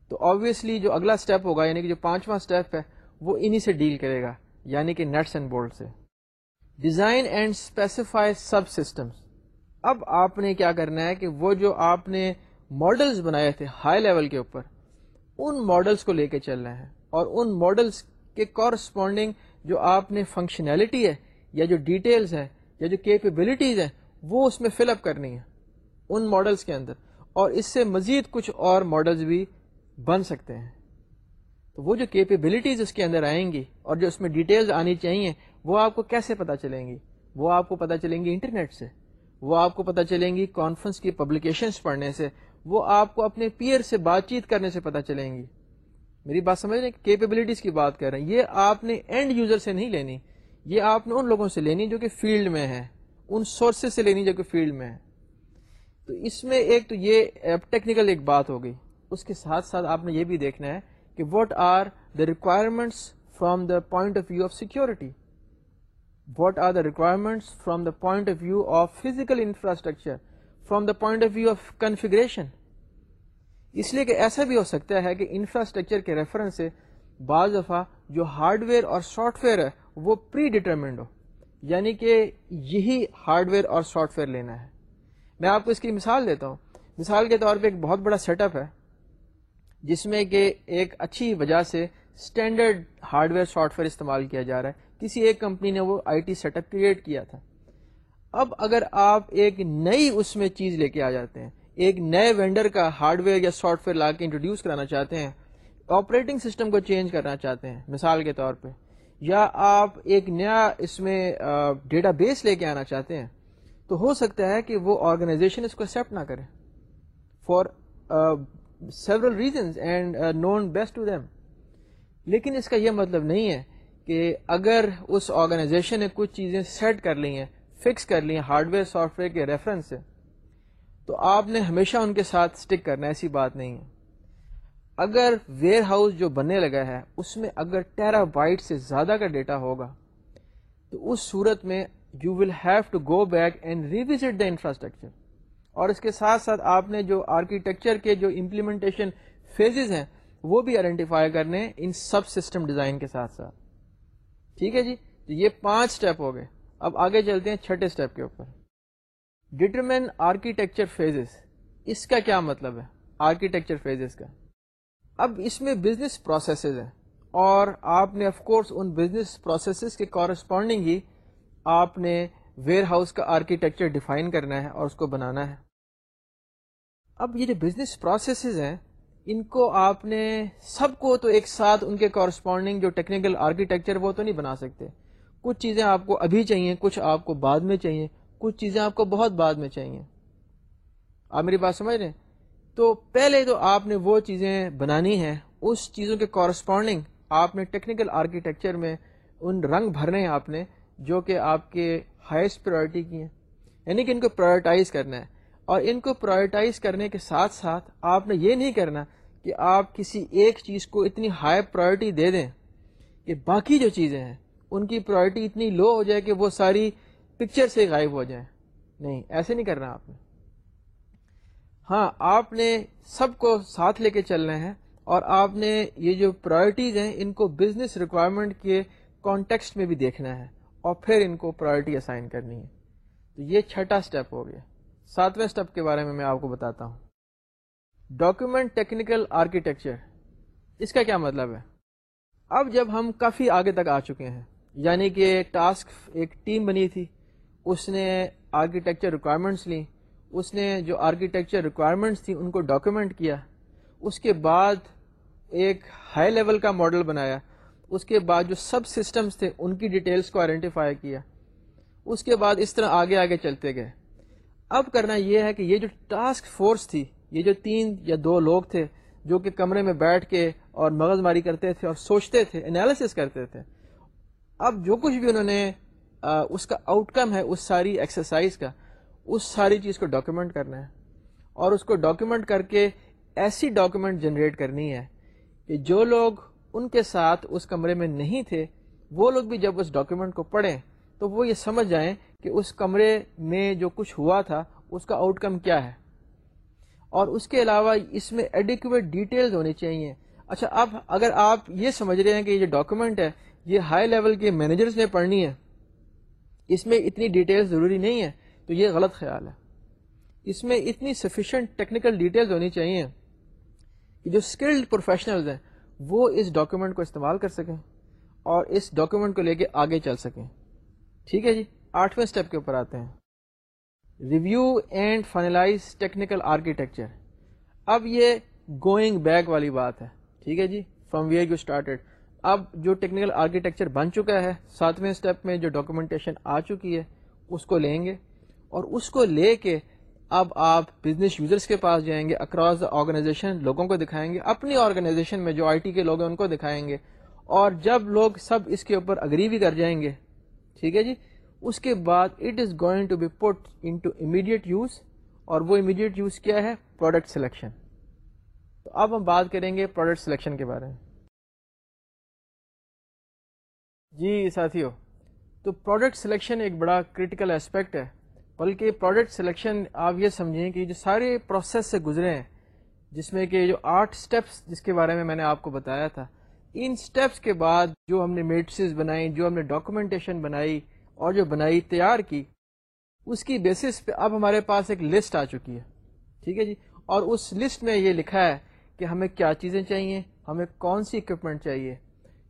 تو آبویسلی جو اگلا اسٹیپ ہوگا یعنی کہ جو پانچواں اسٹیپ ہے، وہ انہی سے ڈیل کرے گا۔ یعنی کہ نٹس اینڈ بولٹ سے۔ Design and specify sub systems اب آپ نے کیا کرنا ہے کہ وہ جو آپ نے ماڈلس بنائے تھے ہائی لیول کے اوپر، ان ماڈلس کو لے کے چلنا ہے۔ اور ان ماڈلس کے کورسپونڈنگ جو آپ نے فنکشنالٹی ہے، یا جو ڈیٹیلز ہیں، یا جو کیپیبلٹیز ہیں، وہ اس میں فل اپ کرنی ہے ان ماڈلس کے اندر۔ اور اس سے مزید کچھ اور ماڈلز بھی بن سکتے ہیں۔ تو وہ جو کیپیبلٹیز اس کے اندر آئیں گی اور جو اس میں ڈیٹیلز آنی چاہیے، وہ آپ کو کیسے پتہ چلیں گی؟ وہ آپ کو پتہ چلیں گی انٹرنیٹ سے، وہ آپ کو پتہ چلیں گی کانفرنس کی پبلیکیشنس پڑھنے سے، وہ آپ کو اپنے پیئر سے بات چیت کرنے سے پتہ چلیں گی۔ میری بات سمجھ رہے ہیں؟ کیپیبلٹیز کی بات کر رہے ہیں۔ یہ آپ نے اینڈ یوزر سے نہیں لینی، یہ آپ نے ان لوگوں سے لینی جو کہ فیلڈ میں ہے ان سورسز سے لینی جو کہ فیلڈ میں ہے تو اس میں ایک تو یہ ٹیکنیکل ایک بات ہو گئی۔ اس کے ساتھ ساتھ آپ نے یہ بھی دیکھنا ہے کہ what are the requirements from the point of view of security what are the requirements from the point of view of physical infrastructure from the point of view of configuration اس لیے کہ ایسا بھی ہو سکتا ہے کہ انفراسٹرکچر کے reference سے بعض دفعہ جو ہارڈ ویئر اور سافٹ ویئر ہے وہ پری ڈیٹرمنڈ ہو۔ یعنی کہ یہی ہارڈ ویئر اور سافٹ ویئر لینا ہے۔ میں آپ کو اس کی مثال دیتا ہوں۔ مثال کے طور پہ ایک بہت بڑا سیٹ اپ ہے۔ جس میں کہ ایک اچھی وجہ سے standard hardware software استعمال کیا جا رہا ہے۔ کسی ایک کمپنی نے وہ I T set up create کیا تھا۔ اب اگر آپ ایک نئی اس میں چیز لے کے آ جاتے ہیں، ایک نئے وینڈر کا ہارڈ ویئر یا سافٹ ویئر لا کے انٹروڈیوس کرانا چاہتے ہیں آپریٹنگ سسٹم کو چینج کرنا چاہتے ہیں، مثال کے طور پہ، یا آپ ایک نیا اس میں ڈیٹا بیس لے کے آنا چاہتے ہیں، تو ہو سکتا ہے کہ وہ آرگنائزیشن اس کو ایکسیپٹ نہ کرے۔ For several reasons and known best to them لیکن اس کا یہ مطلب نہیں ہے کہ اگر اس آرگنائزیشن نے کچھ چیزیں سیٹ کر لی ہیں فکس کر لی ہیں ہارڈ ویئر سافٹ ویئر کے ریفرنس سے، تو آپ نے ہمیشہ ان کے ساتھ اسٹک کرنا ایسی بات نہیں ہے۔ اگر ویئر ہاؤس جو بننے لگا ہے، اس میں اگر ٹیرا بائٹ سے زیادہ کا ڈیٹا ہوگا، تو اس صورت میں you will have to go back and revisit the infrastructure اور اس کے ساتھ ساتھ آپ نے جو آرکیٹیکچر کے جو امپلیمنٹیشن فیزز ہیں، وہ بھی آئیڈینٹیفائی کرنے ان سب سسٹم ڈیزائن کے ساتھ ساتھ۔ ٹھیک ہے جی؟ تو یہ پانچ اسٹیپ ہو گئے۔ اب آگے چلتے ہیں چھٹے اسٹیپ کے اوپر۔ ڈٹرمن آرکیٹیکچر فیزز اس کا کیا مطلب ہے؟ آرکیٹیکچر فیزز کا۔ اب اس میں بزنس پروسیسز ہیں۔ اور آپ نے آف کورس ان بزنس پروسیسز کے کورسپونڈنگ ہی آپ نے ویئر ہاؤس کا آرکیٹیکچر ڈیفائن کرنا ہے اور اس کو بنانا ہے۔ اب یہ جو بزنس پروسیسز ہیں، ان کو آپ نے سب کو تو ایک ساتھ ان کے کورسپونڈنگ جو ٹیکنیکل آرکیٹیکچر وہ تو نہیں بنا سکتے۔ کچھ چیزیں آپ کو ابھی چاہیے، کچھ آپ کو بعد میں چاہیے، کچھ چیزیں آپ کو بہت بعد میں چاہیے۔ آپ میری بات سمجھ رہے ہیں؟ تو پہلے تو آپ نے وہ چیزیں بنانی ہیں، اس چیزوں کے کورسپونڈنگ آپ نے ٹیکنیکل آرکیٹیکچر میں ان رنگ بھرنے ہیں آپ نے، جو کہ آپ کے ہائیسٹ پرائرٹی کی ہیں۔ یعنی کہ ان کو پرائرٹائز کرنا ہے۔ اور ان کو پرائرٹائز کرنے کے ساتھ ساتھ آپ نے یہ نہیں کرنا کہ آپ کسی ایک چیز کو اتنی ہائی پرائرٹی دے دیں کہ باقی جو چیزیں ہیں، ان کی پرائرٹی اتنی لو ہو جائے کہ وہ ساری پکچر سے غائب ہو جائیں۔ نہیں، ایسے نہیں کرنا آپ نے۔ ہاں آپ نے سب کو ساتھ لے کے چلنا ہے اور آپ نے یہ جو پرائرٹیز ہیں، ان کو بزنس ریکوائرمنٹ کے کانٹیکسٹ میں بھی دیکھنا ہے اور پھر ان کو پرائرٹی اسائن کرنی ہے۔ تو یہ چھٹا اسٹیپ ہو گیا۔ ساتویں اسٹیپ کے بارے میں میں آپ کو بتاتا ہوں۔ Document technical architecture. اس کا کیا مطلب ہے؟ اب جب ہم کافی آگے تک آ چکے ہیں یعنی کہ ٹاسک، ایک ٹیم بنی تھی، اس نے آرکیٹیکچر ریکوائرمنٹس لی اس نے جو آرکیٹیکچر ریکوائرمنٹس تھیں، ان کو ڈاکیومنٹ کیا۔ اس کے بعد ایک ہائی لیول کا ماڈل بنایا۔ اس کے بعد جو سب سسٹمز تھے، ان کی ڈیٹیلز کو آئیڈینٹیفائی کیا۔ اس کے بعد اس طرح آگے آگے چلتے گئے۔ اب کرنا یہ ہے کہ یہ جو ٹاسک فورس تھی، یہ جو تین یا دو لوگ تھے، جو کہ کمرے میں بیٹھ کے اور مغز ماری کرتے تھے اور سوچتے تھے انالیسس کرتے تھے، اب جو کچھ بھی انہوں نے اس کا آؤٹ کم ہے، اس ساری ایکسرسائز کا، اس ساری چیز کو ڈاکیومنٹ کرنا ہے اور اس کو ڈاکیومنٹ کر کے ایسی ڈاکیومنٹ جنریٹ کرنی ہے کہ جو لوگ ان کے ساتھ اس کمرے میں نہیں تھے، وہ لوگ بھی جب اس ڈاکیومنٹ کو پڑھیں تو وہ یہ سمجھ جائیں کہ اس کمرے میں جو کچھ ہوا تھا، اس کا آؤٹ کم کیا ہے۔ اور اس کے علاوہ اس میں ایڈیکویٹ ڈیٹیلز ہونی چاہیے۔ اچھا اب اگر آپ یہ سمجھ رہے ہیں کہ یہ جو ڈاکیومنٹ ہے، یہ ہائی لیول کے مینیجرز نے پڑھنی ہے، اس میں اتنی ڈیٹیلز ضروری نہیں ہے، تو یہ غلط خیال ہے۔ اس میں اتنی سفیشینٹ ٹیکنیکل ڈیٹیلز ہونی چاہیے کہ جو اسکلڈ پروفیشنلز ہیں، وہ اس ڈاکیومنٹ کو استعمال کر سکیں اور اس ڈاکیومنٹ کو لے کے آگے چل سکیں۔ ٹھیک ہے جی آٹھویں اسٹیپ کے اوپر آتے ہیں۔ Review and finalize technical architecture اب یہ گوئنگ بیک والی بات ہے۔ ٹھیک ہے جی فرام ویئر یو اسٹارٹیڈ اب جو ٹیکنیکل آرکیٹیکچر بن چکا ہے، ساتویں اسٹیپ میں جو ڈاکومنٹیشن آ چکی ہے، اس کو لیں گے۔ اور اس کو لے کے اب آپ بزنس یوزرس کے پاس جائیں گے اکراس دا آرگنائزیشن لوگوں کو دکھائیں گے، اپنی آرگنائزیشن میں جو آئی ٹی کے لوگ ہیں، ان کو دکھائیں گے۔ اور جب لوگ سب اس کے اوپر اگری بھی کر جائیں گے ٹھیک ہے جی؟ اس کے بعد it is going to be put into immediate use اور وہ امیڈیٹ یوز کیا ہے؟ پروڈکٹ سلیکشن تو اب ہم بات کریں گے پروڈکٹ سلیکشن کے بارے میں۔ جی ساتھیو، تو پروڈکٹ سلیکشن ایک بڑا کرٹیکل اسپیکٹ ہے، بلکہ پروڈکٹ سلیکشن آپ یہ سمجھیں کہ جو سارے پروسیس سے گزرے ہیں، جس میں کہ جو آٹھ سٹیپس جس کے بارے میں میں نے آپ کو بتایا تھا ان سٹیپس کے بعد جو ہم نے میٹسز بنائی، جو ہم نے ڈاکومنٹیشن بنائی اور جو بنائی، تیار کی، اس کی بیسس پہ اب ہمارے پاس ایک لسٹ آ چکی ہے۔ ٹھیک ہے جی؟ اور اس لسٹ میں یہ لکھا ہے کہ ہمیں کیا چیزیں چاہیے، ہمیں کون سی اکوپمنٹ چاہیے۔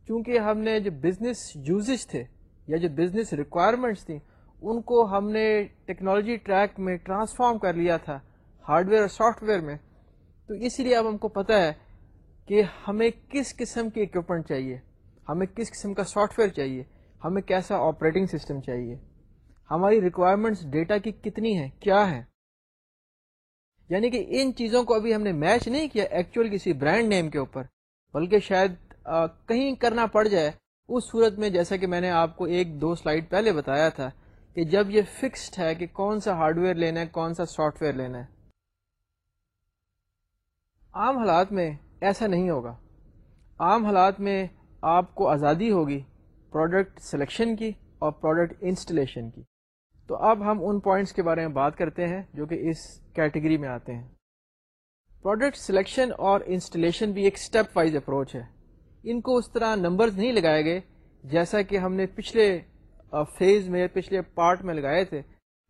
چونکہ ہم نے جو بزنس یوزز تھے یا جو بزنس ریکوائرمنٹس تھیں، ان کو ہم نے ٹیکنالوجی ٹریک میں ٹرانسفارم کر لیا تھا ہارڈ ویئر اور سافٹ ویئر میں۔ تو اس لیے اب ہم کو پتہ ہے کہ ہمیں کس قسم کی اکوپمنٹ چاہیے؟ ہمیں کس قسم کا سافٹ ویئر چاہیے؟ ہمیں کیسا آپریٹنگ سسٹم چاہیے؟ ہماری ریکوائرمنٹس ڈیٹا کی کتنی ہیں؟ کیا ہے یعنی کہ ان چیزوں کو ابھی ہم نے میچ نہیں کیا ایکچوئل کسی برانڈ نیم کے اوپر، بلکہ شاید کہیں کرنا پڑ جائے۔ اس صورت میں جیسا کہ میں نے آپ کو ایک دو سلائڈ پہلے بتایا تھا کہ جب یہ فکسڈ ہے کہ کون سا ہارڈ ویئر لینا ہے، کون سا سافٹ ویئر لینا ہے۔ عام حالات میں ایسا نہیں ہوگا۔ عام حالات میں آپ کو آزادی ہوگی پروڈکٹ سلیکشن کی اور پروڈکٹ انسٹالیشن کی۔ تو اب ہم ان پوائنٹس کے بارے میں بات کرتے ہیں جو کہ اس کیٹیگری میں آتے ہیں۔ پروڈکٹ سلیکشن اور انسٹالیشن بھی ایک اسٹیپ وائز اپروچ ہے۔ ان کو اس طرح نمبرز نہیں لگائے گئے جیسا کہ ہم نے پچھلے فیز میں پچھلے پارٹ میں لگائے تھے۔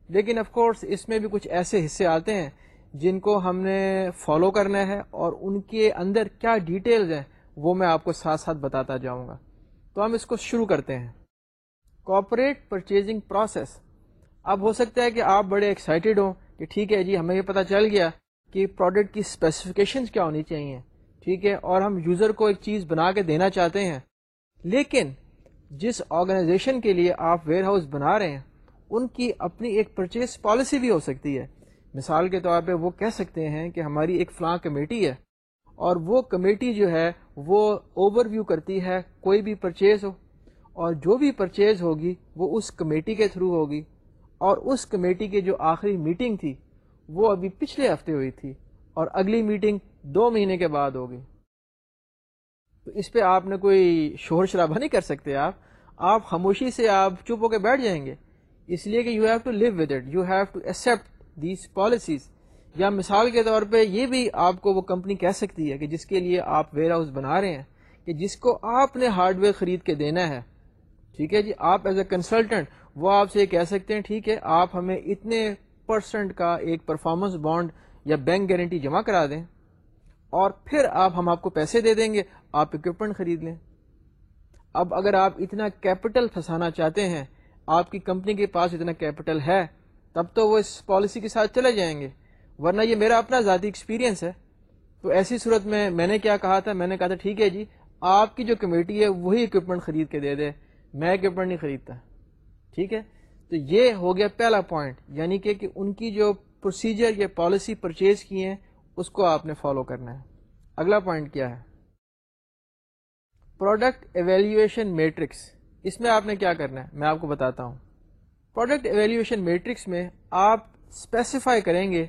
لیکن آف کورس اس میں بھی کچھ ایسے حصے آتے ہیں جن کو ہم نے فالو کرنا ہے اور ان کے اندر کیا ڈیٹیلز ہیں، وہ میں آپ کو ساتھ ساتھ بتاتا جاؤں گا۔ تو ہم اس کو شروع کرتے ہیں۔ کوپریٹ پرچیزنگ پروسیس اب ہو سکتا ہے کہ آپ بڑے ایکسائٹیڈ ہوں کہ ٹھیک ہے جی ہمیں یہ پتہ چل گیا کہ پروڈکٹ کی اسپیسیفکیشنز کیا ہونی چاہیے۔ ٹھیک ہے، اور ہم یوزر کو ایک چیز بنا کے دینا چاہتے ہیں۔ لیکن جس آرگنائزیشن کے لیے آپ ویئر ہاؤس بنا رہے ہیں، ان کی اپنی ایک پرچیز پالیسی بھی ہو سکتی ہے۔ مثال کے طور پہ وہ کہہ سکتے ہیں کہ ہماری ایک فلاں کمیٹی ہے اور وہ کمیٹی جو ہے وہ اوور ویو کرتی ہے کوئی بھی پرچیز ہو اور جو بھی پرچیز ہوگی وہ اس کمیٹی کے تھرو ہوگی اور اس کمیٹی کی جو آخری میٹنگ تھی وہ ابھی پچھلے ہفتے ہوئی تھی اور اگلی میٹنگ دو مہینے کے بعد ہوگی۔ تو اس پہ آپ نے کوئی شور شرابہ نہیں کر سکتے آپ۔ آپ خاموشی سے آپ چپ ہو کے بیٹھ جائیں گے۔ اس لیے کہ you have to live with it you have to accept these policies یا مثال کے طور پہ یہ بھی آپ کو وہ کمپنی کہہ سکتی ہے کہ جس کے لیے آپ ویئر ہاؤس بنا رہے ہیں کہ جس کو آپ نے ہارڈ ویئر خرید کے دینا ہے۔ ٹھیک ہے جی؟ آپ ایز اے کنسلٹنٹ وہ آپ سے یہ کہہ سکتے ہیں، ٹھیک ہے، آپ ہمیں اتنے پرسنٹ کا ایک پرفارمنس بانڈ یا بینک گارنٹی جمع کرا دیں اور پھر آپ، ہم آپ کو پیسے دے دیں گے، آپ اکوپمنٹ خرید لیں۔ اب اگر آپ اتنا کیپٹل پھنسانا چاہتے ہیں، آپ کی کمپنی کے پاس اتنا کیپٹل ہے تب تو وہ اس پالیسی کے ساتھ چلے جائیں گے۔ ورنہ یہ میرا اپنا ذاتی ایکسپیرینس ہے۔ تو ایسی صورت میں میں نے کیا کہا تھا؟ میں نے کہا تھا، ٹھیک ہے جی آپ کی جو کمیٹی ہے، وہی اکوپمنٹ خرید کے دے دے۔ میں اکوپمنٹ نہیں خریدتا۔ ٹھیک ہے؟ تو یہ ہو گیا پہلا پوائنٹ یعنی کہ ان کی جو پروسیجر یا پالیسی پرچیز کی ہیں، اس کو آپ نے فالو کرنا ہے۔ اگلا پوائنٹ کیا ہے؟ پروڈکٹ ایویلیویشن میٹرکس اس میں آپ نے کیا کرنا ہے؟ میں آپ کو بتاتا ہوں۔ پروڈکٹ ایویلیویشن میٹرکس میں آپ اسپیسیفائی کریں گے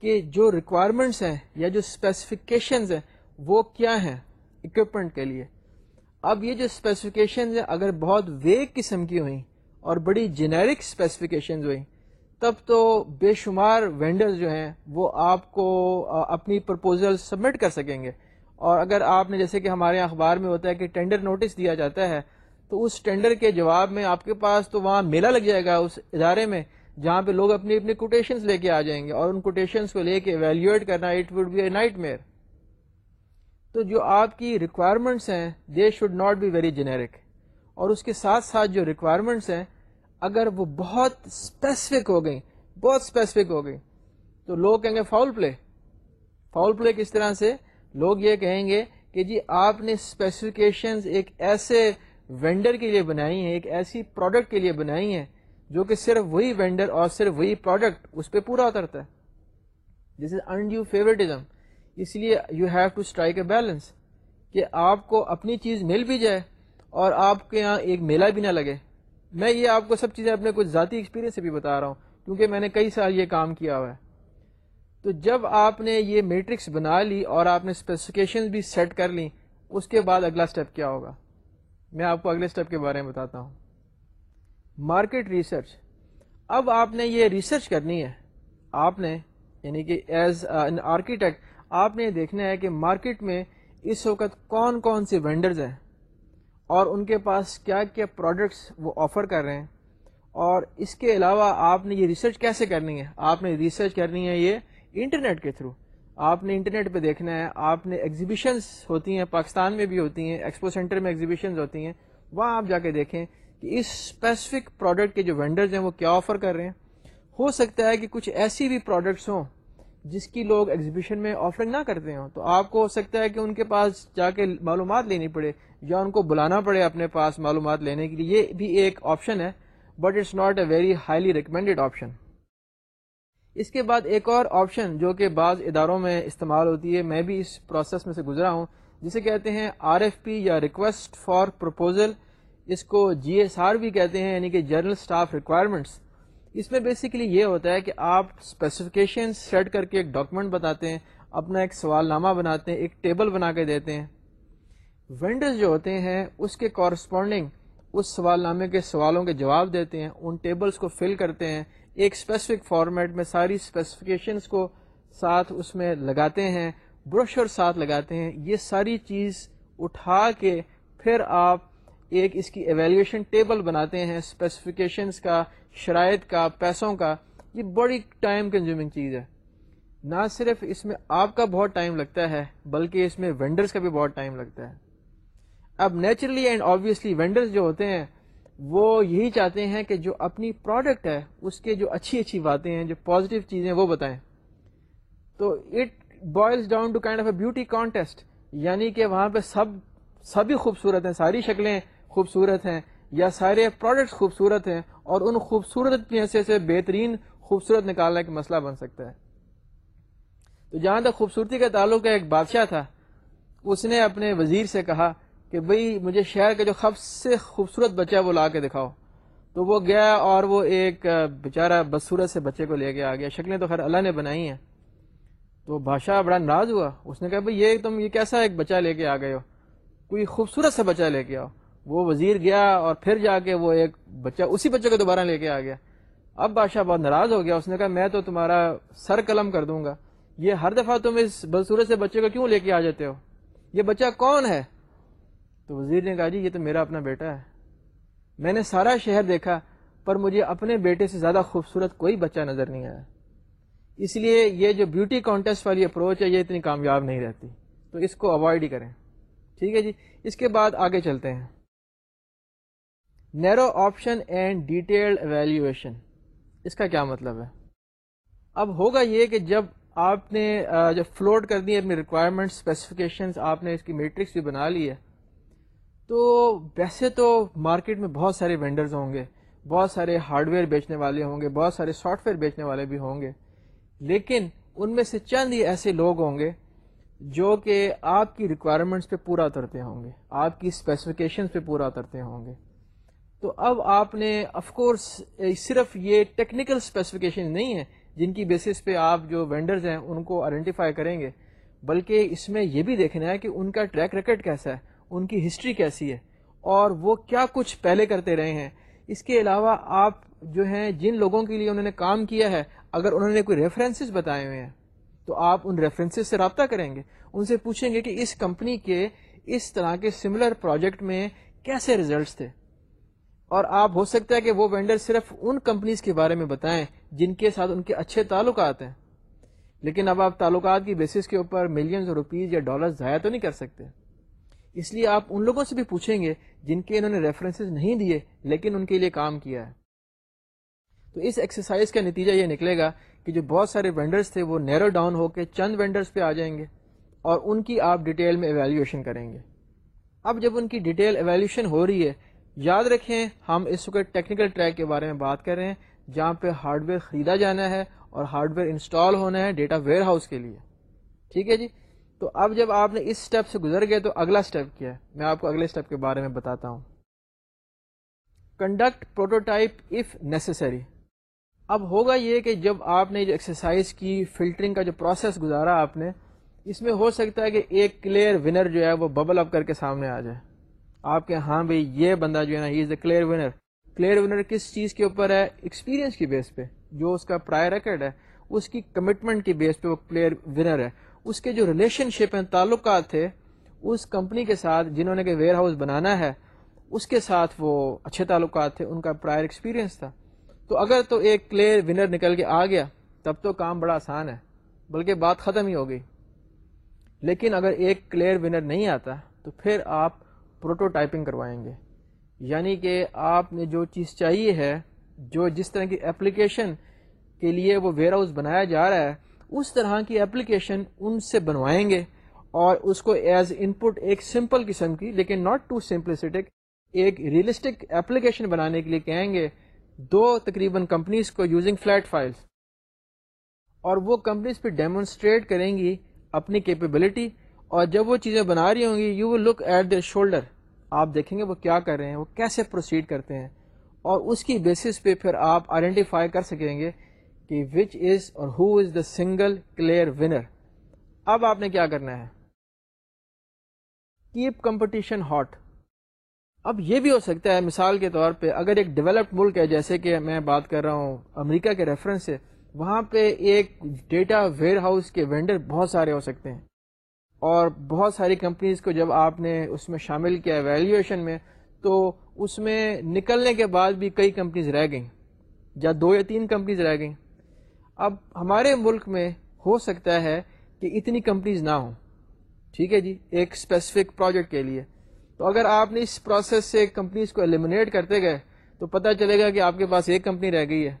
کہ جو ریکوائرمنٹس ہیں یا جو اسپیسیفکیشنز ہیں وہ کیا ہیں اکوپمنٹ کے لیے۔ اب یہ جو اسپیسیفکیشنز ہیں اگر بہت ویگ قسم کی ہوئیں اور بڑی جنیرک اسپیسیفکیشنز ہوئیں، تب تو بے شمار وینڈرز جو ہیں وہ آپ کو اپنی پرپوزل سبمٹ کر سکیں گے۔ اور اگر آپ نے، جیسے کہ ہمارے اخبار میں ہوتا ہے کہ ٹینڈر نوٹس دیا جاتا ہے تو اس ٹینڈر کے جواب میں آپ کے پاس تو وہاں میلہ لگ جائے گا اس ادارے میں جہاں پہ لوگ اپنی اپنی کوٹیشنز لے کے آ جائیں گے اور ان کوٹیشنز کو لے کے ایویلیویٹ کرنا it would be a nightmare تو جو آپ کی ریکوائرمنٹس ہیں they should not be very generic اور اس کے ساتھ ساتھ جو ریکوائرمنٹس ہیں، اگر وہ بہت اسپیسیفک ہو گئی بہت اسپیسیفک ہو گئی تو لوگ کہیں گے فاؤل پلے فاؤل پلے کس طرح سے؟ لوگ یہ کہیں گے کہ جی آپ نے اسپیسیفکیشنز ایک ایسے وینڈر کے لیے بنائی ہیں، ایک ایسی پروڈکٹ کے لیے بنائی ہیں جو کہ صرف وہی وینڈر اور صرف وہی پروڈکٹ اس پہ پورا اترتا ہے۔ دس از انڈیو فیوریٹزم اس لیے you have to strike a balance کہ آپ کو اپنی چیز مل بھی جائے اور آپ کے یہاں ایک میلہ بھی نہ لگے۔ میں یہ آپ کو سب چیزیں اپنے کچھ ذاتی ایکسپیرینس سے بھی بتا رہا ہوں، کیونکہ میں نے کئی سال یہ کام کیا ہوا ہے۔ تو جب آپ نے یہ میٹرکس بنا لی اور آپ نے اسپیسیفکیشن بھی سیٹ کر لی اس کے بعد اگلا اسٹیپ کیا ہوگا؟ میں آپ کو اگلے اسٹیپ کے بارے میں بتاتا ہوں۔ مارکیٹ ریسرچ اب آپ نے یہ ریسرچ کرنی ہے۔ آپ نے یعنی کہ ایز این آرکیٹیکٹ آپ نے دیکھنا ہے کہ مارکیٹ میں اس وقت کون کون سے وینڈرز ہیں اور ان کے پاس کیا کیا پروڈکٹس وہ آفر کر رہے ہیں۔ اور اس کے علاوہ آپ نے یہ ریسرچ کیسے کرنی ہے؟ آپ نے ریسرچ کرنی ہے یہ انٹرنیٹ کے تھرو آپ نے انٹرنیٹ پہ دیکھنا ہے، آپ نے ایگزیبیشنس ہوتی ہیں، پاکستان میں بھی ہوتی ہیں ایکسپو سینٹر میں ایگزیبیشنز ہوتی ہیں، وہاں آپ جا کے دیکھیں کہ اس اسپیسیفک پروڈکٹ کے جو وینڈرز ہیں، وہ کیا آفر کر رہے ہیں۔ ہو سکتا ہے کہ کچھ ایسی بھی پروڈکٹس ہوں جس کی لوگ ایگزیبیشن میں آفرنگ نہ کرتے ہوں۔ تو آپ کو ہو سکتا ہے کہ ان کے پاس جا کے معلومات لینی پڑے یا ان کو بلانا پڑے اپنے پاس معلومات لینے کے لیے۔ یہ بھی ایک آپشن ہے but it's not a very highly recommended option اس کے بعد ایک اور آپشن جو کہ بعض اداروں میں استعمال ہوتی ہے، میں بھی اس پروسیس میں سے گزرا ہوں، جسے کہتے ہیں آر ایف پی یا ریکویسٹ فار پروپوزل اس کو جی ایس آر بھی کہتے ہیں یعنی کہ جنرل اسٹاف ریکوائرمنٹس اس میں بیسیکلی یہ ہوتا ہے کہ آپ اسپیسیفکیشن سیٹ کر کے ایک ڈاکومنٹ بتاتے ہیں، اپنا ایک سوال نامہ بناتے ہیں، ایک ٹیبل بنا کے دیتے ہیں۔ وینڈرز جو ہوتے ہیں، اس کے کورسپونڈنگ اس سوال نامے کے سوالوں کے جواب دیتے ہیں، ان ٹیبلز کو فل کرتے ہیں۔ ایک اسپیسیفک فارمیٹ میں ساری اسپیسیفکیشنس کو ساتھ اس میں لگاتے ہیں بروشر ساتھ لگاتے ہیں۔ یہ ساری چیز اٹھا کے پھر آپ ایک اس کی ایویلیویشن ٹیبل بناتے ہیں اسپیسیفکیشنس کا، شرائط کا، پیسوں کا۔ یہ بڑی ٹائم کنزیومنگ چیز ہے۔ نہ صرف اس میں آپ کا بہت ٹائم لگتا ہے، بلکہ اس میں وینڈرز کا بھی بہت ٹائم لگتا ہے۔ اب نیچرلی اینڈ آبویسلی وینڈرز جو ہوتے ہیں وہ یہی چاہتے ہیں کہ جو اپنی پروڈکٹ ہے، اس کے جو اچھی اچھی باتیں ہیں، جو پازیٹیو چیزیں وہ بتائیں۔ تو it boils down to kind of a beauty contest یعنی کہ وہاں پہ سب، سبھی خوبصورت ہیں، ساری شکلیں خوبصورت ہیں، یا سارے پروڈکٹس خوبصورت ہیں، اور ان خوبصورت پیسے سے بہترین خوبصورت نکالنے کا مسئلہ بن سکتا ہے۔ تو جہاں تک خوبصورتی کا تعلق ہے، ایک بادشاہ تھا، اس نے اپنے وزیر سے کہا کہ بھئی مجھے شہر کا جو سب سے خوبصورت بچہ ہے وہ لا کے دکھاؤ۔ تو وہ گیا اور وہ ایک بیچارہ بدصورت سے بچے کو لے کے آ گیا۔ شکلیں تو خیر اللہ نے بنائی ہیں۔ تو بادشاہ بڑا ناراض ہوا۔ اس نے کہا بھائی یہ تم، یہ کیسا ایک بچہ لے کے آ گئے ہو؟ کوئی خوبصورت سے بچہ لے کے آؤ۔ وہ وزیر گیا اور پھر جا کے وہ ایک بچہ، اسی بچے کو دوبارہ لے کے آ گیا۔ اب بادشاہ بہت ناراض ہو گیا۔ اس نے کہا، میں تو تمہارا سر قلم کر دوں گا۔ یہ ہر دفعہ تم اس بدصورت سے بچے کو کیوں لے کے آ جاتے ہو؟ یہ بچہ کون ہے؟ تو وزیر نے کہا جی یہ تو میرا اپنا بیٹا ہے۔ میں نے سارا شہر دیکھا، پر مجھے اپنے بیٹے سے زیادہ خوبصورت کوئی بچہ نظر نہیں آیا۔ اس لیے یہ جو بیوٹی کانٹیسٹ والی اپروچ ہے، یہ اتنی کامیاب نہیں رہتی۔ تو اس کو اوائڈ ہی کریں۔ ٹھیک ہے جی اس کے بعد آگے چلتے ہیں۔ Narrow option and detailed evaluation اس کا کیا مطلب ہے؟ اب ہوگا یہ کہ جب آپ نے جب فلوٹ کر دی اپنی ریکوائرمنٹ اسپیسیفکیشنس آپ نے اس کی میٹرکس بھی بنا لی ہے تو ویسے تو مارکیٹ میں بہت سارے وینڈرز ہوں گے، بہت سارے ہارڈ ویئر بیچنے والے ہوں گے، بہت سارے سافٹ ویئر بیچنے والے بھی ہوں گے۔ لیکن ان میں سے چند ہی ایسے لوگ ہوں گے جو کہ آپ کی ریکوائرمنٹس پہ پورا اترتے ہوں گے، آپ کی اسپیسیفکیشنس پہ پورا اترتے ہوں گے۔ تو اب آپ نے آف کورس صرف یہ ٹیکنیکل اسپیسیفکیشن نہیں ہے، جن کی بیسس پہ آپ جو وینڈرز ہیں ان کو آئیڈینٹیفائی کریں گے، بلکہ اس میں یہ بھی دیکھنا ہے کہ ان کا ٹریک ریکڈ کیسا ہے۔ ان کی ہسٹری کیسی ہے اور وہ کیا کچھ پہلے کرتے رہے ہیں۔ اس کے علاوہ آپ جو ہیں، جن لوگوں کے لیے انہوں نے کام کیا ہے، اگر انہوں نے کوئی ریفرنسز بتائے ہوئے ہیں، تو آپ ان ریفرنسز سے رابطہ کریں گے۔ ان سے پوچھیں گے کہ اس کمپنی کے اس طرح کے سملر پروجیکٹ میں کیسے ریزلٹس تھے۔ اور آپ ہو سکتا ہے کہ وہ وینڈر صرف ان کمپنیز کے بارے میں بتائیں جن کے ساتھ ان کے اچھے تعلقات ہیں۔ لیکن اب آپ تعلقات کی بیسس کے اوپر ملینز روپیز یا ڈالر ضائع تو نہیں کر سکتے۔ اس لیے آپ ان لوگوں سے بھی پوچھیں گے جن کے انہوں نے ریفرنسز نہیں دیے لیکن ان کے لیے کام کیا ہے۔ تو اس ایکسرسائز کا نتیجہ یہ نکلے گا کہ جو بہت سارے وینڈرز تھے وہ نیرو ڈاؤن ہو کے چند وینڈرز پہ آ جائیں گے اور ان کی آپ ڈیٹیل میں ایویلیویشن کریں گے۔ اب جب ان کی ڈیٹیل ایویلیوشن ہو رہی ہے، یاد رکھیں ہم اس وقت ٹیکنیکل ٹریک کے بارے میں بات کر رہے ہیں، جہاں پہ ہارڈ ویئر خریدا جانا ہے اور ہارڈ ویئر انسٹال ہونا ہے ڈیٹا ویئر ہاؤس کے لیے۔ ٹھیک ہے جی؟ تو اب جب آپ نے اس اسٹیپ سے گزر گئے تو اگلا اسٹیپ کیا ہے؟ میں آپ کو اگلے اسٹیپ کے بارے میں بتاتا ہوں۔ کنڈکٹ پروٹوٹائپ اف نیسسری اب ہوگا یہ کہ جب آپ نے جو ایکسرسائز کی فلٹرنگ کا جو پروسیس گزارا آپ نے، اس میں ہو سکتا ہے کہ ایک کلیئر ونر جو ہے وہ ببل اپ کر کے سامنے آ جائے۔ آپ کے ہاں بھائی یہ بندہ جو ہے نا he is the clear winner clear winner کس چیز کے اوپر ہے؟ ایکسپیرینس کی بیس پہ۔ جو اس کا پرائر ریکڈ ہے، اس کی کمٹمنٹ کی بیس پہ وہ کلیئر ونر ہے۔ اس کے جو ریلیشن شپ ہیں، تعلقات تھے اس کمپنی کے ساتھ جنہوں نے کہ ویئر ہاؤس بنانا ہے، اس کے ساتھ وہ اچھے تعلقات تھے، ان کا پرائر ایکسپیرینس تھا۔ تو اگر تو ایک کلیئر ونر نکل کے آ گیا، تب تو کام بڑا آسان ہے، بلکہ بات ختم ہی ہو گئی۔ لیکن اگر ایک کلیئر ونر نہیں آتا، تو پھر آپ پروٹو ٹائپنگ کروائیں گے۔ یعنی کہ آپ نے جو چیز چاہیے ہے، جو جس طرح کی اپلیکیشن کے لیے وہ ویئر ہاؤس بنایا جا رہا ہے اس طرح کی اپلیکیشن ان سے بنوائیں گے اور اس کو ایز ان پٹ ایک سمپل قسم کی، لیکن ناٹ ٹو سمپلسٹک ایک ریئلسٹک اپلیکیشن بنانے کے لیے کہیں گے، دو تقریباً کمپنیز کو یوزنگ فلیٹ فائلس اور وہ کمپنیز پہ ڈیمونسٹریٹ کریں گی اپنی کیپیبلٹی اور جب وہ چیزیں بنا رہی ہوں گی you will look at the shoulder آپ دیکھیں گے وہ کیا کر رہے ہیں، وہ کیسے پروسیڈ کرتے ہیں۔ اور اس کی بیسس پہ پھر آپ آئیڈینٹیفائی کر سکیں گے کہ وچ از اور who is the single clear winner اب آپ نے کیا کرنا ہے؟ کیپ کمپٹیشن ہاٹ اب یہ بھی ہو سکتا ہے، مثال کے طور پہ اگر ایک ڈیولپڈ ملک ہے، جیسے کہ میں بات کر رہا ہوں امریکہ کے ریفرنس سے، وہاں پہ ایک ڈیٹا ویئر ہاؤس کے وینڈر بہت سارے ہو سکتے ہیں۔ اور بہت ساری کمپنیز کو جب آپ نے اس میں شامل کیا ویلیویشن میں، تو اس میں نکلنے کے بعد بھی کئی کمپنیز رہ گئیں۔ یا دو یا تین کمپنیز رہ گئیں۔ اب ہمارے ملک میں ہو سکتا ہے کہ اتنی کمپنیز نہ ہوں۔ ٹھیک ہے جی؟ ایک اسپیسیفک پروجیکٹ کے لیے۔ تو اگر آپ نے اس پروسیس سے کمپنیز کو ایلیمنیٹ کرتے گئے، تو پتہ چلے گا کہ آپ کے پاس ایک کمپنی رہ گئی ہے۔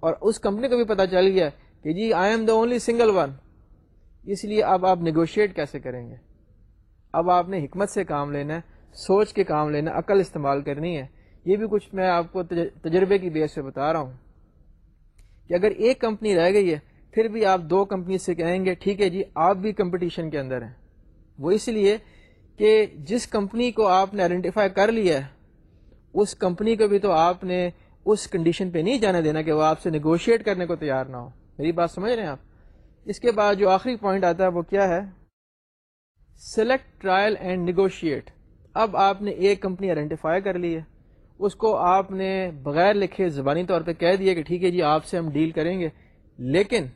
اور اس کمپنی کو بھی پتہ چل گیا کہ جی I am the only single one اس لیے اب آپ نیگوشیٹ کیسے کریں گے؟ اب آپ نے حکمت سے کام لینا ہے، سوچ کے کام لینا عقل استعمال کرنی ہے۔ یہ بھی کچھ میں آپ کو تجربے کی بیس سے بتا رہا ہوں۔ کہ اگر ایک کمپنی رہ گئی ہے، پھر بھی آپ دو کمپنی سے کہیں گے، ٹھیک ہے جی آپ بھی کمپٹیشن کے اندر ہیں۔ وہ اس لیے کہ جس کمپنی کو آپ نے آئیڈینٹیفائی کر لیا ہے، اس کمپنی کو بھی تو آپ نے اس کنڈیشن پہ نہیں جانے دینا کہ وہ آپ سے نیگوشیٹ کرنے کو تیار نہ ہو۔ میری بات سمجھ رہے ہیں آپ؟ اس کے بعد جو آخری پوائنٹ آتا ہے، وہ کیا ہے؟ سلیکٹ ٹرائل اینڈ نیگوشیٹ اب آپ نے ایک کمپنی آئیڈینٹیفائی کر لی ہے۔ اس کو آپ نے بغیر لکھے زبانی طور پہ کہہ دیا کہ ٹھیک ہے جی آپ سے ہم ڈیل کریں گے۔ لیکن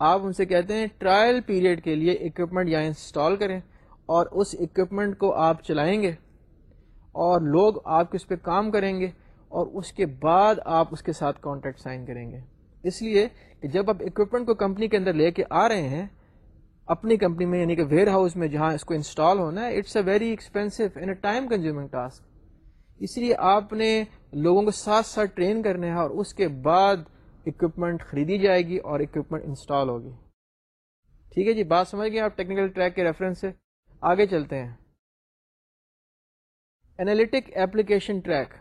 آپ ان سے کہتے ہیں ٹرائل پیریڈ کے لیے اکوپمنٹ یا انسٹال کریں اور اس اکوپمنٹ کو آپ چلائیں گے اور لوگ آپ کے اس پہ کام کریں گے اور اس کے بعد آپ اس کے ساتھ کانٹریکٹ سائن کریں گے۔ اس لیے کہ جب آپ اکوپمنٹ کو کمپنی کے اندر لے کے آ رہے ہیں، اپنی کمپنی میں یعنی کہ ویئر ہاؤس میں جہاں اس کو انسٹال ہونا ہے it's a very expensive and a time consuming task اس لیے آپ نے لوگوں کو ساتھ ساتھ ٹرین کرنے ہیں اور اس کے بعد اکوپمنٹ خریدی جائے گی اور اکوپمنٹ انسٹال ہوگی۔ ٹھیک ہے جی بات سمجھ گئے آپ ٹیکنیکل ٹریک کے ریفرنس سے؟ آگے چلتے ہیں۔ اینالیٹک ایپلیکیشن ٹریک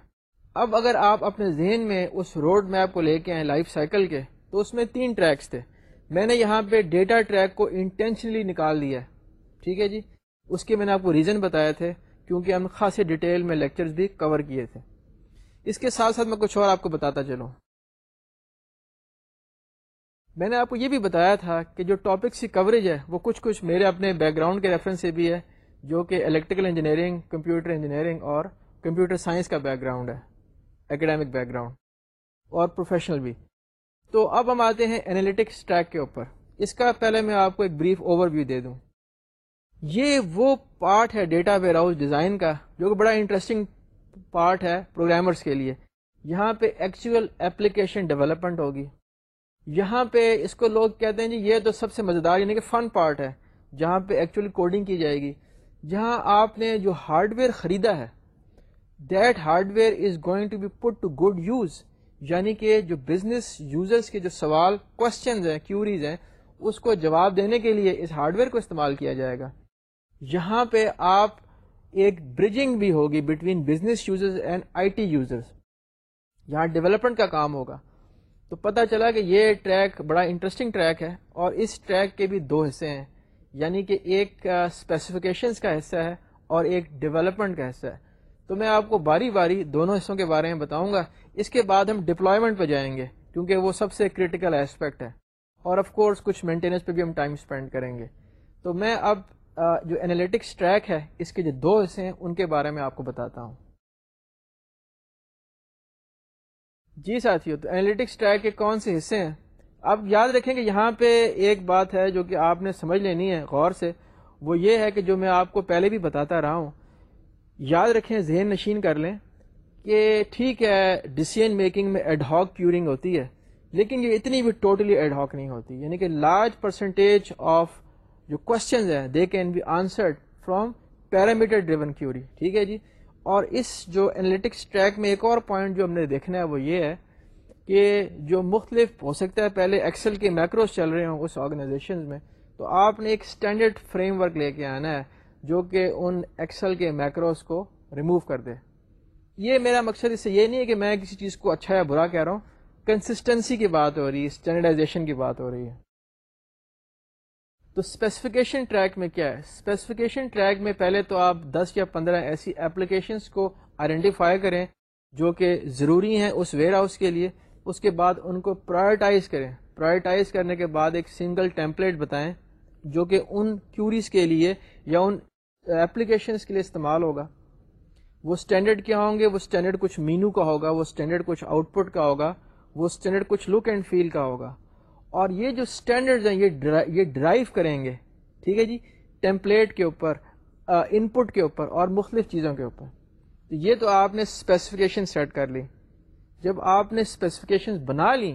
اب اگر آپ اپنے ذہن میں اس روڈ میپ کو لے کے آئیں لائف سائیکل کے، تو اس میں تین ٹریکس تھے۔ میں نے یہاں پہ ڈیٹا ٹریک کو انٹینشنلی نکال دیا ٹھیک ہے جی اس کے میں نے آپ کو ریزن بتایا تھے۔ کیونکہ ہم خاصی ڈیٹیل میں لیکچرز بھی کور کیے تھے۔ اس کے ساتھ ساتھ میں کچھ اور آپ کو بتاتا چلوں۔ میں نے آپ کو یہ بھی بتایا تھا کہ جو ٹاپکس کی کوریج ہے وہ کچھ کچھ میرے اپنے بیک گراؤنڈ کے ریفرنس سے بھی ہے، جو کہ الیکٹریکل انجینئرنگ کمپیوٹر انجینئرنگ اور کمپیوٹر سائنس کا بیک گراؤنڈ ہے اکیڈیمک بیک گراؤنڈ اور پروفیشنل بھی۔ تو اب ہم آتے ہیں انالیٹکس ٹریک کے اوپر۔ اس کا پہلے میں آپ کو ایک بریف اوور ویو دے دوں۔ یہ وہ پارٹ ہے ڈیٹا ویئر ہاؤس ڈیزائن کا، جو کہ بڑا انٹرسٹنگ پارٹ ہے پروگرامرس کے لیے۔ یہاں پہ ایکچوئل اپلیکیشن ڈیولپمنٹ ہوگی۔ یہاں پہ اس کو لوگ کہتے ہیں جی یہ تو سب سے مزیدار یعنی کہ فن پارٹ ہے، جہاں پہ ایکچولی کوڈنگ کی جائے گی۔ جہاں آپ نے جو ہارڈ ویئر خریدا ہے that hardware is going to be put to good use یعنی کہ جو بزنس یوزرس کے جو سوال کوشچنز ہیں کیوریز ہیں، اس کو جواب دینے کے لیے اس ہارڈ ویئر کو استعمال کیا جائے گا۔ یہاں پہ آپ ایک برجنگ بھی ہوگی between business users and I T users یہاں ڈیولپمنٹ کا کام ہوگا۔ تو پتہ چلا کہ یہ ٹریک بڑا انٹرسٹنگ ٹریک ہے اور اس ٹریک کے بھی دو حصے ہیں۔ یعنی کہ ایک اسپیسیفکیشنس کا حصہ ہے اور ایک ڈیولپمنٹ کا حصہ ہے۔ تو میں آپ کو باری باری دونوں حصوں کے بارے میں بتاؤں گا۔ اس کے بعد ہم ڈپلائمنٹ پہ جائیں گے کیونکہ وہ سب سے کرٹیکل اسپیکٹ ہے۔ اور آف کورس کچھ مینٹیننس پہ بھی ہم ٹائم اسپینڈ کریں گے۔ تو میں اب جو انالیٹکس ٹریک ہے، اس کے جو دو حصے ہیں، ان کے بارے میں آپ کو بتاتا ہوں۔ جی ساتھیو، تو انالیٹکس ٹریک کے کون سے حصے ہیں؟ اب یاد رکھیں کہ یہاں پہ ایک بات ہے جو کہ آپ نے سمجھ لینی ہے غور سے۔ وہ یہ ہے کہ جو میں آپ کو پہلے بھی بتاتا رہا ہوں، یاد رکھیں، ذہن نشین کر لیں کہ ٹھیک ہے ڈسیزن میکنگ میں ایڈ ہاک کیورنگ ہوتی ہے، لیکن یہ اتنی بھی ٹوٹلی ایڈ ہاک نہیں ہوتی۔ یعنی کہ لارج پرسنٹیج آف جو کوشچنز ہیں they can be answered from parameter driven query ٹھیک ہے جی؟ اور اس جو انالیٹکس ٹریک میں ایک اور پوائنٹ جو ہم نے دیکھنا ہے وہ یہ ہے کہ جو مختلف ہو سکتا ہے، پہلے ایکسل کے میکروز چل رہے ہوں اس آرگنائزیشن میں، تو آپ نے ایک اسٹینڈرڈ فریم ورک لے کے آنا ہے جو کہ ان ایکسل کے میکروز کو ریموو کر دے۔ یہ میرا مقصد اس سے یہ نہیں ہے کہ میں کسی چیز کو اچھا یا برا کہہ رہا ہوں کنسسٹنسی کی بات ہو رہی ہے اسٹینڈرڈائزیشن کی بات ہو رہی ہے۔ تو اسپیسیفکیشن ٹریک میں کیا ہے؟ اسپیسیفکیشن ٹریک میں پہلے تو آپ دس یا پندرہ ایسی اپلیکیشنس کو آئیڈینٹیفائی کریں جو کہ ضروری ہیں اس ویئر ہاؤس کے لیے، اس کے بعد ان کو پرائرٹائز کریں۔ پرائرٹائز کرنے کے بعد ایک سنگل ٹیمپلیٹ بتائیں جو کہ ان کیوریز کے لیے یا ان اپلیکیشنس کے لیے استعمال ہوگا۔ وہ اسٹینڈرڈ کیا ہوں گے؟ وہ اسٹینڈرڈ کچھ مینو کا ہوگا، وہ اسٹینڈرڈ کچھ آؤٹ پٹ کا ہوگا، وہ اسٹینڈرڈ کچھ لک اینڈ فیل کا ہوگا۔ اور یہ جو اسٹینڈرڈ ہیں، یہ ڈرائیو کریں گے، ٹھیک ہے جی؟ ٹیمپلیٹ کے اوپر ان پٹ کے اوپر اور مختلف چیزوں کے اوپر۔ تو یہ تو آپ نے اسپیسیفکیشن سیٹ کر لی۔ جب آپ نے اسپیسیفکیشن بنا لی،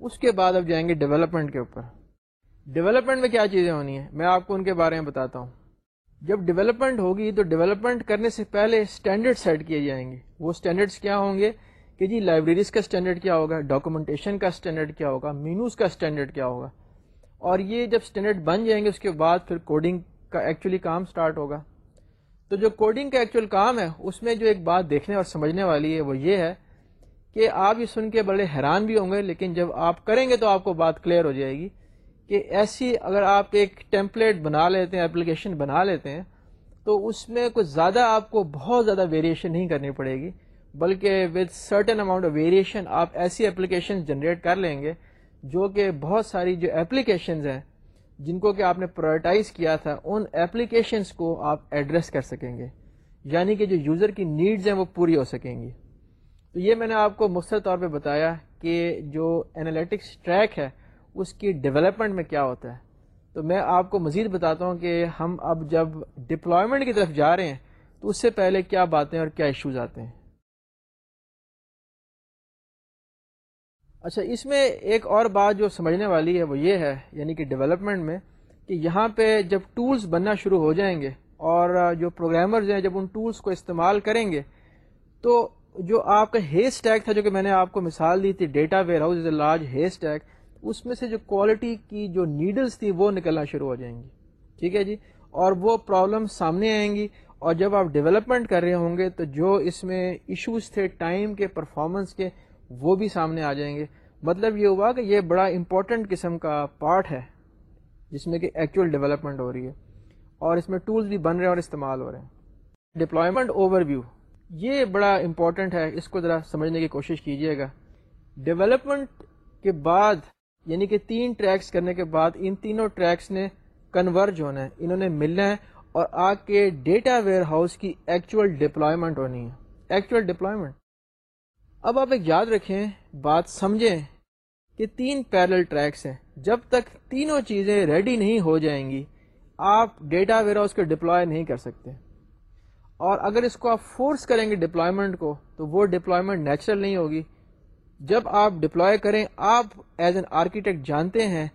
اس کے بعد اب جائیں گے ڈیولپمنٹ کے اوپر۔ ڈیولپمنٹ میں کیا چیزیں ہونی ہیں؟ میں آپ کو ان کے بارے میں بتاتا ہوں۔ جب ڈیولپمنٹ ہوگی تو ڈیولپمنٹ کرنے سے پہلے اسٹینڈرڈ سیٹ کیے جائیں گے۔ وہ اسٹینڈرڈس کیا ہوں گے؟ کہ جی لائبریریز کا اسٹینڈرڈ کیا ہوگا، ڈاکومنٹیشن کا اسٹینڈرڈ کیا ہوگا، مینوز کا اسٹینڈرڈ کیا ہوگا۔ اور یہ جب اسٹینڈرڈ بن جائیں گے، اس کے بعد پھر کوڈنگ کا ایکچولی کام سٹارٹ ہوگا۔ تو جو کوڈنگ کا ایکچوئل کام ہے، اس میں جو ایک بات دیکھنے اور سمجھنے والی ہے، وہ یہ ہے کہ آپ یہ سن کے بڑے حیران بھی ہوں گے، لیکن جب آپ کریں گے تو آپ کو بات کلیئر ہو جائے گی کہ ایسی اگر آپ ایک ٹیمپلیٹ بنا لیتے ہیں اپلیکیشن بنا لیتے ہیں، تو اس میں کچھ زیادہ آپ کو بہت زیادہ ویریشن نہیں کرنی پڑے گی۔ بلکہ with certain amount of variation آپ ایسی اپلیکیشن جنریٹ کر لیں گے جو کہ بہت ساری جو اپلیکیشنز ہیں، جن کو کہ آپ نے پرائرٹائز کیا تھا، ان اپلیکیشنس کو آپ ایڈریس کر سکیں گے۔ یعنی کہ جو یوزر کی نیڈز ہیں وہ پوری ہو سکیں گی۔ تو یہ میں نے آپ کو مختصر طور پہ بتایا کہ جو انالیٹکس ٹریک ہے، اس کی ڈیولپمنٹ میں کیا ہوتا ہے۔ تو میں آپ کو مزید بتاتا ہوں کہ ہم اب جب ڈپلائمنٹ کی طرف جا رہے ہیں، تو اس سے پہلے کیا باتیں اور کیا ایشوز آتے ہیں۔ اچھا اس میں ایک اور بات جو سمجھنے والی ہے وہ یہ ہے یعنی کہ ڈیولپمنٹ میں، کہ یہاں پہ جب ٹولز بننا شروع ہو جائیں گے اور جو پروگرامرز ہیں جب ان ٹولز کو استعمال کریں گے، تو جو آپ کا ہیس ٹیگ تھا، جو کہ میں نے آپ کو مثال دی تھی data warehouse is a large haystack اس میں سے جو کوالٹی کی جو نیڈلس تھی وہ نکلنا شروع ہو جائیں گی۔ ٹھیک ہے جی؟ اور وہ پرابلم سامنے آئیں گی اور جب آپ ڈیولپمنٹ کر رہے ہوں گے، تو جو اس میں ایشوز تھے ٹائم کے پرفارمنس کے، وہ بھی سامنے آ جائیں گے۔ مطلب یہ ہوا کہ یہ بڑا امپورٹنٹ قسم کا پارٹ ہے، جس میں کہ ایکچوئل ڈیولپمنٹ ہو رہی ہے، اور اس میں ٹولز بھی بن رہے ہیں اور استعمال ہو رہے ہیں۔ ڈپلائمنٹ اوور ویو یہ بڑا امپورٹنٹ ہے، اس کو ذرا سمجھنے کی کوشش کیجیے گا۔ ڈیولپمنٹ کے بعد یعنی کہ تین ٹریکس کرنے کے بعد، ان تینوں ٹریکس نے کنورج ہونا ہے، انہوں نے ملنا ہے اور آ کے ڈیٹا ویئر ہاؤس کی ایکچوئل ڈپلائمنٹ ہونی ہے۔ ایکچوئل ڈپلائمنٹ اب آپ ایک یاد رکھیں، بات سمجھیں کہ تین پیرل ٹریکس ہیں۔ جب تک تینوں چیزیں ریڈی نہیں ہو جائیں گی، آپ ڈیٹا ویئر ہاؤس کو ڈپلوائے نہیں کر سکتے۔ اور اگر اس کو آپ فورس کریں گے ڈپلائمنٹ کو، تو وہ ڈپلائمنٹ نیچرل نہیں ہوگی۔ جب آپ ڈپلوائے کریں، آپ ایز این آرکیٹیکٹ جانتے ہیں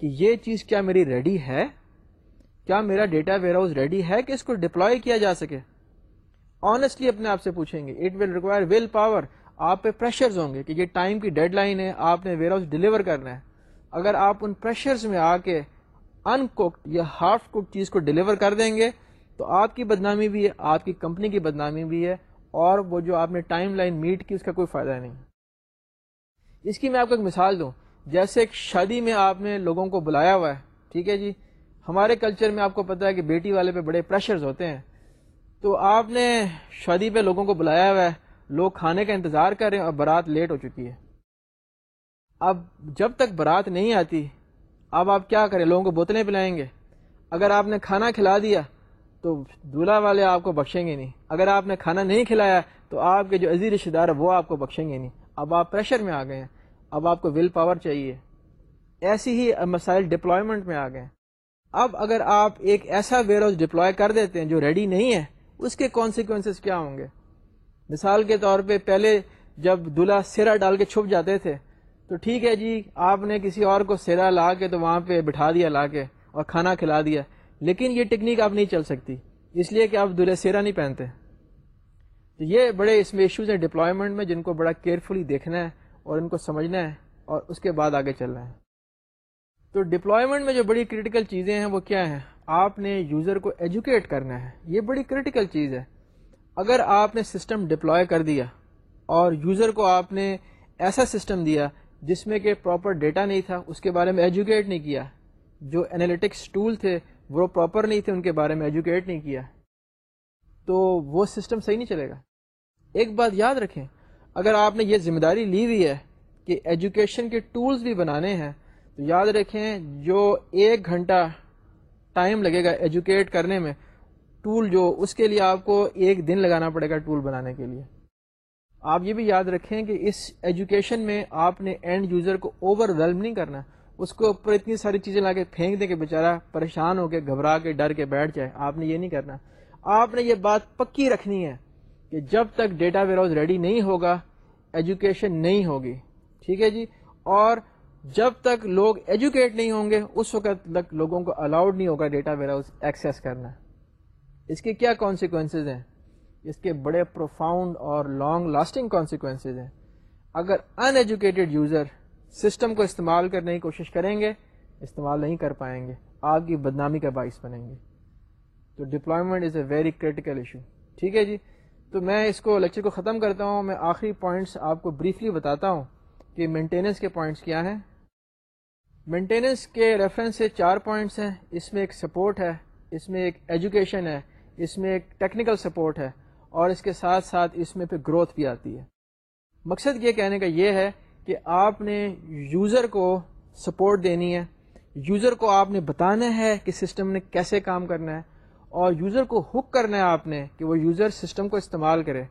کہ یہ چیز کیا میری ریڈی ہے؟ کیا میرا ڈیٹا ویئر ہاؤس ریڈی ہے کہ اس کو ڈپلوائے کیا جا سکے؟ آنےسٹلی اپنے آپ سے پوچھیں گے۔ It will require will power آپ پہ پریشرز ہوں گے کہ یہ ٹائم کی ڈیڈ لائن ہے، آپ نے ویئر ہاؤس ڈلیور کرنا ہے۔ اگر آپ ان پریشرز میں آ کے ان کوکڈ یا ہاف کوکڈ چیز کو ڈلیور کر دیں گے، تو آپ کی بدنامی بھی ہے، آپ کی کمپنی کی بدنامی بھی ہے، اور وہ جو آپ نے ٹائم لائن میٹ کی، اس کا کوئی فائدہ نہیں۔ اس کی میں آپ کو ایک مثال دوں۔ جیسے ایک شادی میں آپ نے لوگوں کو بلایا ہوا ہے، ٹھیک ہے جی؟ ہمارے کلچر میں آپ کو پتا ہے کہ بیٹی والے پہ بڑے پریشرز ہوتے ہیں۔ تو آپ نے شادی پہ لوگوں کو بلایا ہوا ہے لوگ کھانے کا انتظار کر رہے ہیں اور برات لیٹ ہو چکی ہے۔ اب جب تک برات نہیں آتی، اب آپ کیا کریں؟ لوگوں کو بوتلیں پلائیں گے۔ اگر آپ نے کھانا کھلا دیا تو دولہا والے آپ کو بخشیں گے نہیں۔ اگر آپ نے کھانا نہیں کھلایا تو آپ کے جو عزیز رشتے دار وہ آپ کو بخشیں گے نہیں۔ اب آپ پریشر میں آ گئے ہیں۔ اب آپ کو ول پاور چاہیے۔ ایسی ہی مسائل ڈپلائمنٹ میں آ گئے ہیں۔ اب اگر آپ ایک ایسا ویئر ہاؤس ڈپلوائے کر دیتے ہیں جو ریڈی نہیں ہے، اس کے کانسیکوینسز کیا ہوں گے؟ مثال کے طور پہ پہلے جب دلہا سیرا ڈال کے چھپ جاتے تھے، تو ٹھیک ہے جی آپ نے کسی اور کو سیرا لا کے تو وہاں پہ بٹھا دیا لا کے اور کھانا کھلا دیا، لیکن یہ ٹیکنیک آپ نہیں چل سکتی، اس لیے کہ آپ دلہے سیرا نہیں پہنتے۔ تو یہ بڑے اس میں ایشوز ہیں ڈپلائمنٹ میں، جن کو بڑا کیئرفلی دیکھنا ہے اور ان کو سمجھنا ہے اور اس کے بعد آگے چلنا ہے۔ تو ڈپلائمنٹ میں جو بڑی کریٹیکل چیزیں ہیں وہ کیا ہیں؟ آپ نے یوزر کو ایجوکیٹ کرنا ہے، یہ بڑی کریٹیکل چیز ہے۔ اگر آپ نے سسٹم ڈپلوائے کر دیا اور یوزر کو آپ نے ایسا سسٹم دیا جس میں کہ پراپر ڈیٹا نہیں تھا، اس کے بارے میں ایجوکیٹ نہیں کیا، جو انالیٹکس ٹول تھے، وہ پراپر نہیں تھے، ان کے بارے میں ایجوکیٹ نہیں کیا، تو وہ سسٹم صحیح نہیں چلے گا۔ ایک بات یاد رکھیں، اگر آپ نے یہ ذمہ داری لی ہوئی ہے کہ ایجوکیشن کے ٹولز بھی بنانے ہیں، تو یاد رکھیں جو ایک گھنٹہ ٹائم لگے گا ایجوکیٹ کرنے میں ٹول جو اس کے لیے آپ کو ایک دن لگانا پڑے گا ٹول بنانے کے لیے۔ آپ یہ بھی یاد رکھیں کہ اس ایجوکیشن میں آپ نے اینڈ یوزر کو اوور ویلم نہیں کرنا۔ اس کو اوپر اتنی ساری چیزیں لا کے پھینک دیں کہ بیچارہ پریشان ہو کے، گھبرا کے، ڈر کے بیٹھ جائے۔ آپ نے یہ نہیں کرنا۔ آپ نے یہ بات پکی رکھنی ہے کہ جب تک ڈیٹا ویئر ہاؤس ریڈی نہیں ہوگا ایجوکیشن نہیں ہوگی۔ ٹھیک ہے جی؟ اور جب تک لوگ ایجوکیٹ نہیں ہوں گے، اس وقت تک لوگوں کو الاؤڈ نہیں ہوگا ڈیٹا ویئر ہاؤس ایکسیس کرنا۔ اس کے کیا کانسیکوینسز ہیں؟ اس کے بڑے پروفاؤنڈ اور لانگ لاسٹنگ کانسیکوینسز ہیں۔ اگر ان ایجوکیٹڈ یوزر سسٹم کو استعمال کرنے کی کوشش کریں گے، استعمال نہیں کر پائیں گے آپ کی بدنامی کا باعث بنیں گے۔ تو deployment is a very critical issue ٹھیک ہے جی؟ تو میں اس کو لیکچر کو ختم کرتا ہوں۔ میں آخری پوائنٹس آپ کو بریفلی بتاتا ہوں کہ مینٹیننس کے پوائنٹس کیا ہیں۔ مینٹیننس کے ریفرنس سے چار پوائنٹس ہیں۔ اس میں ایک سپورٹ ہے، اس میں ایک ایجوکیشن ہے۔ اس میں ایک ٹیکنیکل سپورٹ ہے اور اس کے ساتھ ساتھ اس میں پھر گروتھ بھی آتی ہے۔ مقصد یہ کہنے کا یہ ہے کہ آپ نے یوزر کو سپورٹ دینی ہے یوزر کو آپ نے بتانا ہے کہ سسٹم نے کیسے کام کرنا ہے اور یوزر کو ہک کرنا ہے آپ نے کہ وہ یوزر سسٹم کو استعمال کرے۔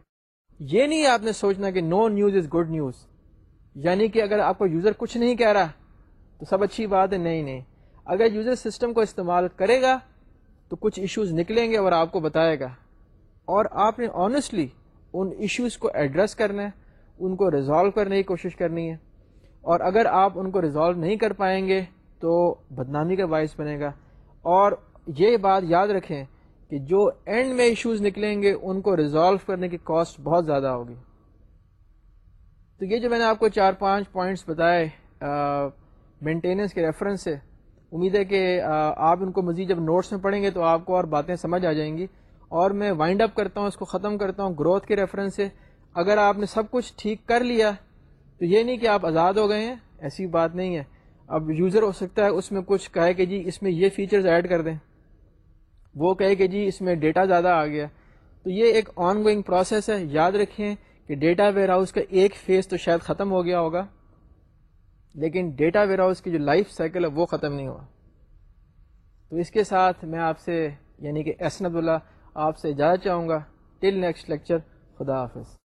یہ نہیں آپ نے سوچنا کہ no news is good news یعنی کہ اگر آپ کو یوزر کچھ نہیں کہہ رہا تو سب اچھی بات ہے، نہیں نہیں۔ اگر یوزر سسٹم کو استعمال کرے گا تو کچھ ایشوز نکلیں گے اور آپ کو بتائے گا۔ اور آپ نے آنیسٹلی ان ایشوز کو ایڈریس کرنا ہے، ان کو ریزالو کرنے کی کوشش کرنی ہے۔ اور اگر آپ ان کو ریزالو نہیں کر پائیں گے تو بدنامی کا باعث بنے گا۔ اور یہ بات یاد رکھیں کہ جو اینڈ میں ایشوز نکلیں گے، ان کو ریزالو کرنے کی کاسٹ بہت زیادہ ہوگی۔ تو یہ جو میں نے آپ کو چار پانچ پوائنٹس بتائے مینٹیننس کے ریفرنس سے امید ہے کہ آپ ان کو مزید جب نوٹس میں پڑھیں گے تو آپ کو اور باتیں سمجھ آ جائیں گی۔ اور میں وائنڈ اپ کرتا ہوں، اس کو ختم کرتا ہوں گروتھ کے ریفرنس سے۔ اگر آپ نے سب کچھ ٹھیک کر لیا، تو یہ نہیں کہ آپ آزاد ہو گئے ہیں، ایسی بات نہیں ہے۔ اب یوزر ہو سکتا ہے اس میں کچھ کہے کہ جی اس میں یہ فیچرز ایڈ کر دیں۔ وہ کہے کہ جی اس میں ڈیٹا زیادہ آ گیا۔ تو یہ ایک آن گوئنگ پروسیس ہے۔ یاد رکھیں کہ ڈیٹا ویئر ہاؤس کا ایک فیز تو شاید ختم ہو گیا ہوگا۔ لیکن ڈیٹا ویئر ہاؤس کی جو لائف سائیکل ہے وہ ختم نہیں ہوا۔ تو اس کے ساتھ میں آپ سے یعنی کہ ایسن عبداللہ، آپ سے اجازت چاہوں گا۔ ٹل نیکسٹ لیکچر خدا حافظ۔